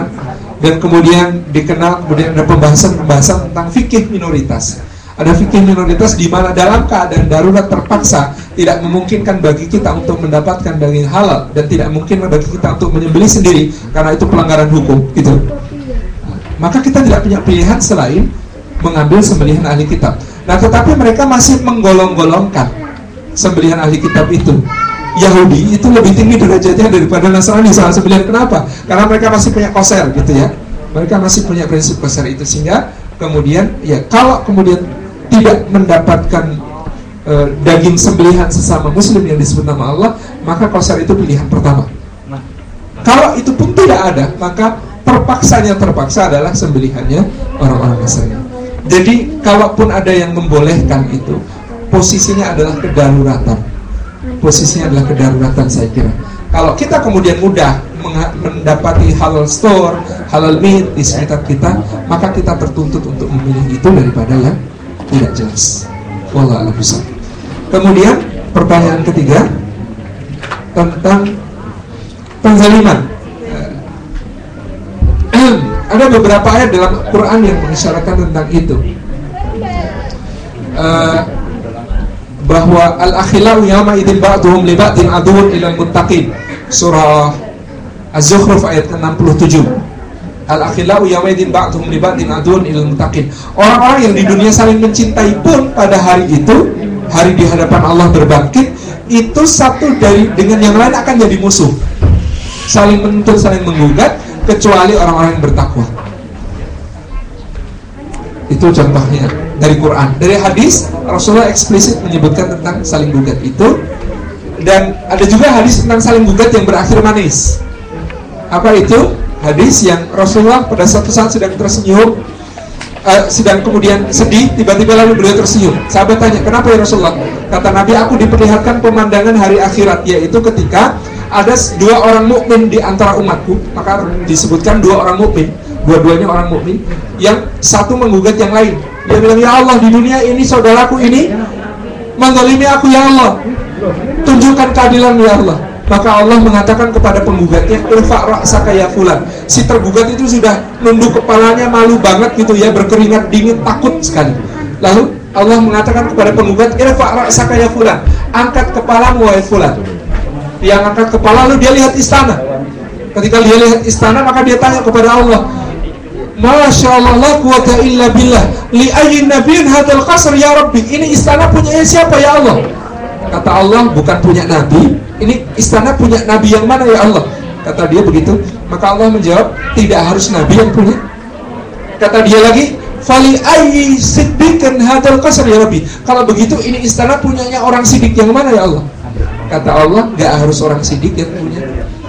dan kemudian dikenal kemudian ada pembahasan-pembahasan tentang fikih minoritas ada fikih minoritas di mana dalam keadaan darurat terpaksa tidak memungkinkan bagi kita untuk mendapatkan daging halal dan tidak mungkin bagi kita untuk menyembelih sendiri karena itu pelanggaran hukum gitu. Maka kita tidak punya pilihan selain mengambil sembelihan ahli kitab. Nah, tetapi mereka masih menggolong-golongkan sembelihan ahli kitab itu. Yahudi itu lebih tinggi derajatnya daripada Nasrani soal sembelihan. Kenapa? Karena mereka masih punya koser gitu ya. Mereka masih punya prinsip koser itu sehingga kemudian ya kalau kemudian tidak mendapatkan uh, daging sembelihan sesama muslim yang disebut nama Allah, maka kosar itu pilihan pertama. Kalau itu pun tidak ada, maka terpaksanya terpaksa adalah sembelihannya orang-orang Nasrani. Jadi kalaupun ada yang membolehkan itu, posisinya adalah kedaruratan. Posisinya adalah kedaruratan saya kira. Kalau kita kemudian mudah mendapati halal store, halal meat di sekitar kita, maka kita tertuntut untuk memilih itu daripada yang tidak jelas. Wallah alam. Kemudian pertanyaan ketiga tentang penzaliman. Ada beberapa ayat dalam Quran yang mengisyaratkan tentang itu. Uh, bahwa al-akhilau yawma idzin ba'dhum li ba'din aduwwun ilal muttaqin. Surah Az-Zukhruf ayat 67 Al-akhilau yawmaidin ba'dhum li ba'din adun ilal mutaqin. Orang-orang yang di dunia saling mencintai pun pada hari itu, hari di hadapan Allah berbangkit, itu satu dari dengan yang lain akan jadi musuh. Saling menuntut, saling menggugat, kecuali orang-orang yang bertakwa. Itu contohnya dari Quran. Dari hadis, Rasulullah eksplisit menyebutkan tentang saling gugat itu. Dan ada juga hadis tentang saling gugat yang berakhir manis. Apa itu? hadis yang Rasulullah pada suatu saat sedang tersenyum uh, sedang kemudian sedih tiba-tiba lalu beliau tersenyum sahabat tanya kenapa ya Rasulullah kata Nabi aku diperlihatkan pemandangan hari akhirat yaitu ketika ada dua orang mukmin di antara umatku maka disebutkan dua orang mukmin dua-duanya orang mukmin yang satu menggugat yang lain. Dia bilang ya Allah di dunia ini saudaraku ini mendolimi aku ya Allah. Tunjukkan keadilan ya Allah. Maka Allah mengatakan kepada penggugatnya irfa ra'saka ya fulan. Si tergugat itu sudah nunduk kepalanya malu banget gitu ya berkeringat dingin takut sekali. Lalu Allah mengatakan kepada penggugat irfa ra'saka ya fulan angkat kepalamu wahai fulan yang angkat kepala lalu dia lihat istana ketika dia lihat istana maka dia tanya kepada Allah Masya Allah la quwata illa billah li ayyin nabiyin hadal qasr ya Rabbi ini istana punya siapa ya Allah kata Allah bukan punya nabi ini istana punya nabi yang mana ya Allah? Kata dia begitu. Maka Allah menjawab, tidak harus nabi yang punya. Kata dia lagi, Fali ayyi siddiqan hadal qasr ya Rabbi. Kalau begitu ini istana punyanya orang sidik yang mana ya Allah? Kata Allah, nggak harus orang sidik yang punya.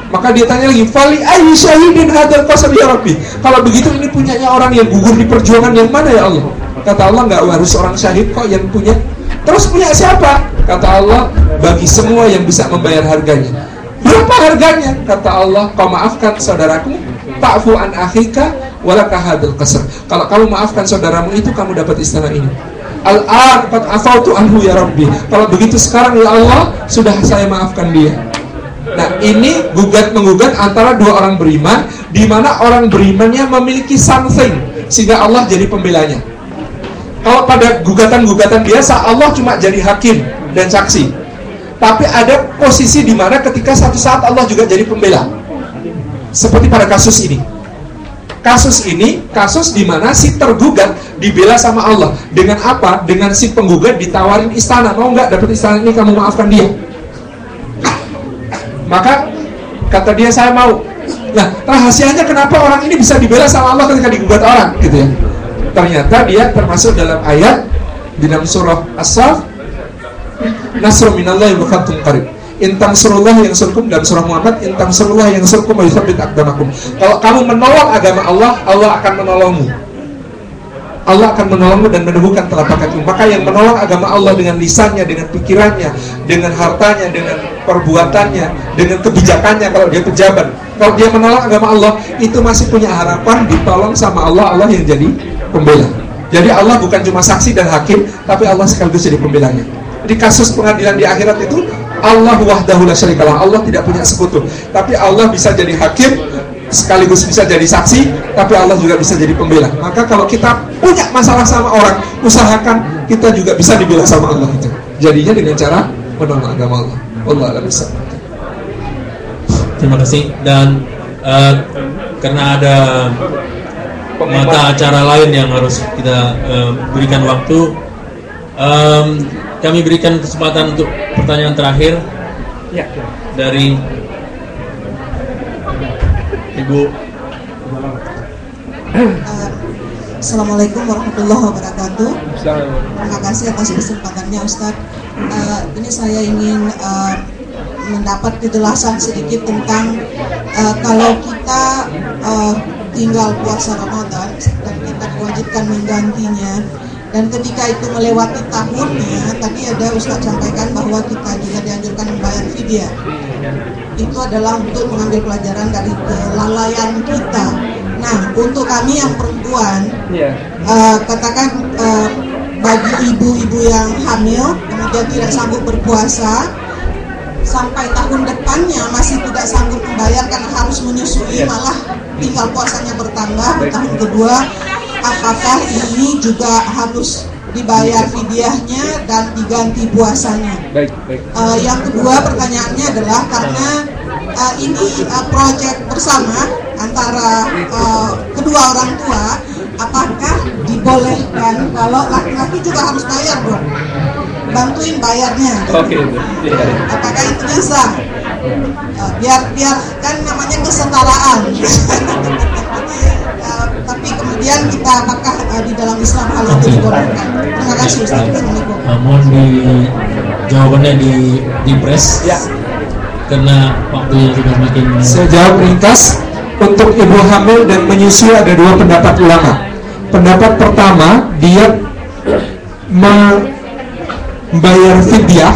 Maka dia tanya lagi, Fali ayyi syahidin hadal qasr ya Rabbi. Kalau begitu ini punyanya orang yang gugur di perjuangan yang mana ya Allah? Kata Allah, nggak harus orang syahid kok yang punya. Terus punya siapa? Kata Allah, bagi semua yang bisa membayar harganya. Berapa harganya? Kata Allah, kau maafkan saudaraku, ta'fu an akhika walaka hadal qasr. Kalau kamu maafkan saudaramu itu kamu dapat istana ini. Al-an qad afautu anhu ya Rabbi. Kalau begitu sekarang ya Allah, sudah saya maafkan dia. Nah, ini gugat menggugat antara dua orang beriman di mana orang berimannya memiliki something sehingga Allah jadi pembelanya. Kalau pada gugatan-gugatan biasa Allah cuma jadi hakim dan saksi. Tapi ada posisi di mana ketika satu saat Allah juga jadi pembela. Seperti pada kasus ini. Kasus ini kasus di mana si tergugat dibela sama Allah. Dengan apa? Dengan si penggugat ditawarin istana. Mau nggak dapat istana ini kamu maafkan dia? Maka kata dia saya mau. Nah, rahasianya kenapa orang ini bisa dibela sama Allah ketika digugat orang gitu ya. Ternyata dia termasuk dalam ayat di dalam surah As-Saff Nasru minallahi qarib. Intang surullah yang surkum dalam surah Muhammad Intang surullah yang surkum wa yuthabbit akdamakum Kalau kamu menolong agama Allah Allah akan menolongmu Allah akan menolongmu dan menemukan telapak kaki. Maka yang menolong agama Allah dengan lisannya, dengan pikirannya, dengan hartanya, dengan perbuatannya, dengan kebijakannya kalau dia pejabat. Kalau dia menolong agama Allah, itu masih punya harapan ditolong sama Allah, Allah yang jadi pembela. Jadi Allah bukan cuma saksi dan hakim, tapi Allah sekaligus jadi pembelanya. Di kasus pengadilan di akhirat itu Allah wahdahu la syarikalah. Allah tidak punya sekutu. Tapi Allah bisa jadi hakim, sekaligus bisa jadi saksi, tapi Allah juga bisa jadi pembela. Maka kalau kita punya masalah sama orang, usahakan kita juga bisa dibela sama Allah itu. Jadinya dengan cara menolong agama Allah. Allah bisa. Terima kasih dan uh, karena ada mata acara lain yang harus kita uh, berikan waktu, um, kami berikan kesempatan untuk pertanyaan terakhir Ya. dari Ibu Assalamualaikum warahmatullahi wabarakatuh. Terima kasih atas kesempatannya Ustadz. Uh, ini saya ingin uh, mendapat kejelasan sedikit tentang uh, kalau kita uh, tinggal puasa Ramadan dan kita diwajibkan menggantinya dan ketika itu melewati tahunnya tadi ada Ustadz sampaikan bahwa kita juga dianjurkan membayar fidyah. Itu adalah untuk mengambil pelajaran dari kelalaian kita. Nah, untuk kami yang perempuan, uh, katakan uh, bagi ibu-ibu yang hamil kemudian tidak sanggup berpuasa sampai tahun depannya masih tidak sanggup membayar karena harus menyusui malah tinggal puasanya bertambah. Tahun kedua apakah ini juga harus dibayar fidyahnya dan diganti puasanya Baik, baik. Uh, yang kedua pertanyaannya adalah karena uh, ini uh, proyek bersama antara uh, kedua orang tua, apakah dibolehkan kalau laki-laki juga harus bayar dong? Bantuin bayarnya. Oke, iya. Apakah itu bisa? Uh, biar biar kan namanya kesetaraan. Uh, tapi kemudian kita apakah uh, di dalam Islam hal itu dibolehkan? Terima kasih Ustaz. Assalamualaikum. uh, mohon di jawabannya di di press Ya. karena waktunya sudah semakin Saya jawab ringkas untuk ibu hamil dan menyusui ada dua pendapat ulama. Pendapat pertama dia membayar fidyah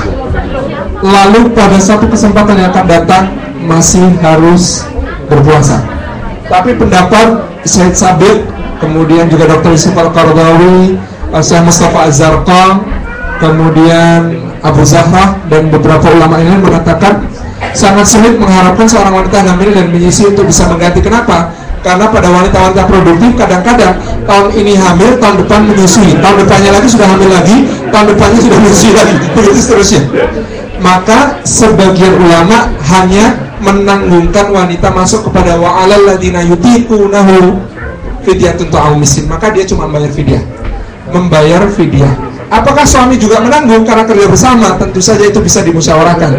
lalu pada satu kesempatan yang akan datang masih harus berpuasa. Tapi pendapat Syed Sabit, kemudian juga Dr. Yusuf Al-Qardawi, eh, Syekh Mustafa Az-Zarqam, kemudian Abu Zahra dan beberapa ulama ini mengatakan sangat sulit mengharapkan seorang wanita hamil dan menyusui untuk bisa mengganti. Kenapa? Karena pada wanita-wanita produktif kadang-kadang tahun ini hamil, tahun depan menyusui, tahun depannya lagi sudah hamil lagi, tahun depannya sudah menyusui lagi, begitu seterusnya. Maka sebagian ulama hanya menanggungkan wanita masuk kepada wa'alal ladina yutiqunahu fidyatun ta'am miskin. Maka dia cuma membayar fidyah. Membayar fidyah. Apakah suami juga menanggung karena kerja bersama? Tentu saja itu bisa dimusyawarahkan.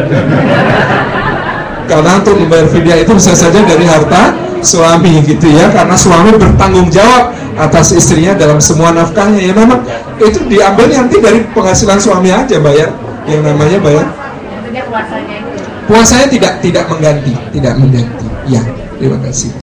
Karena untuk membayar fidyah itu bisa saja dari harta suami gitu ya karena suami bertanggung jawab atas istrinya dalam semua nafkahnya ya memang itu diambil nanti dari penghasilan suami aja bayar yang namanya bayar puasanya tidak tidak mengganti tidak mengganti. Ya terima kasih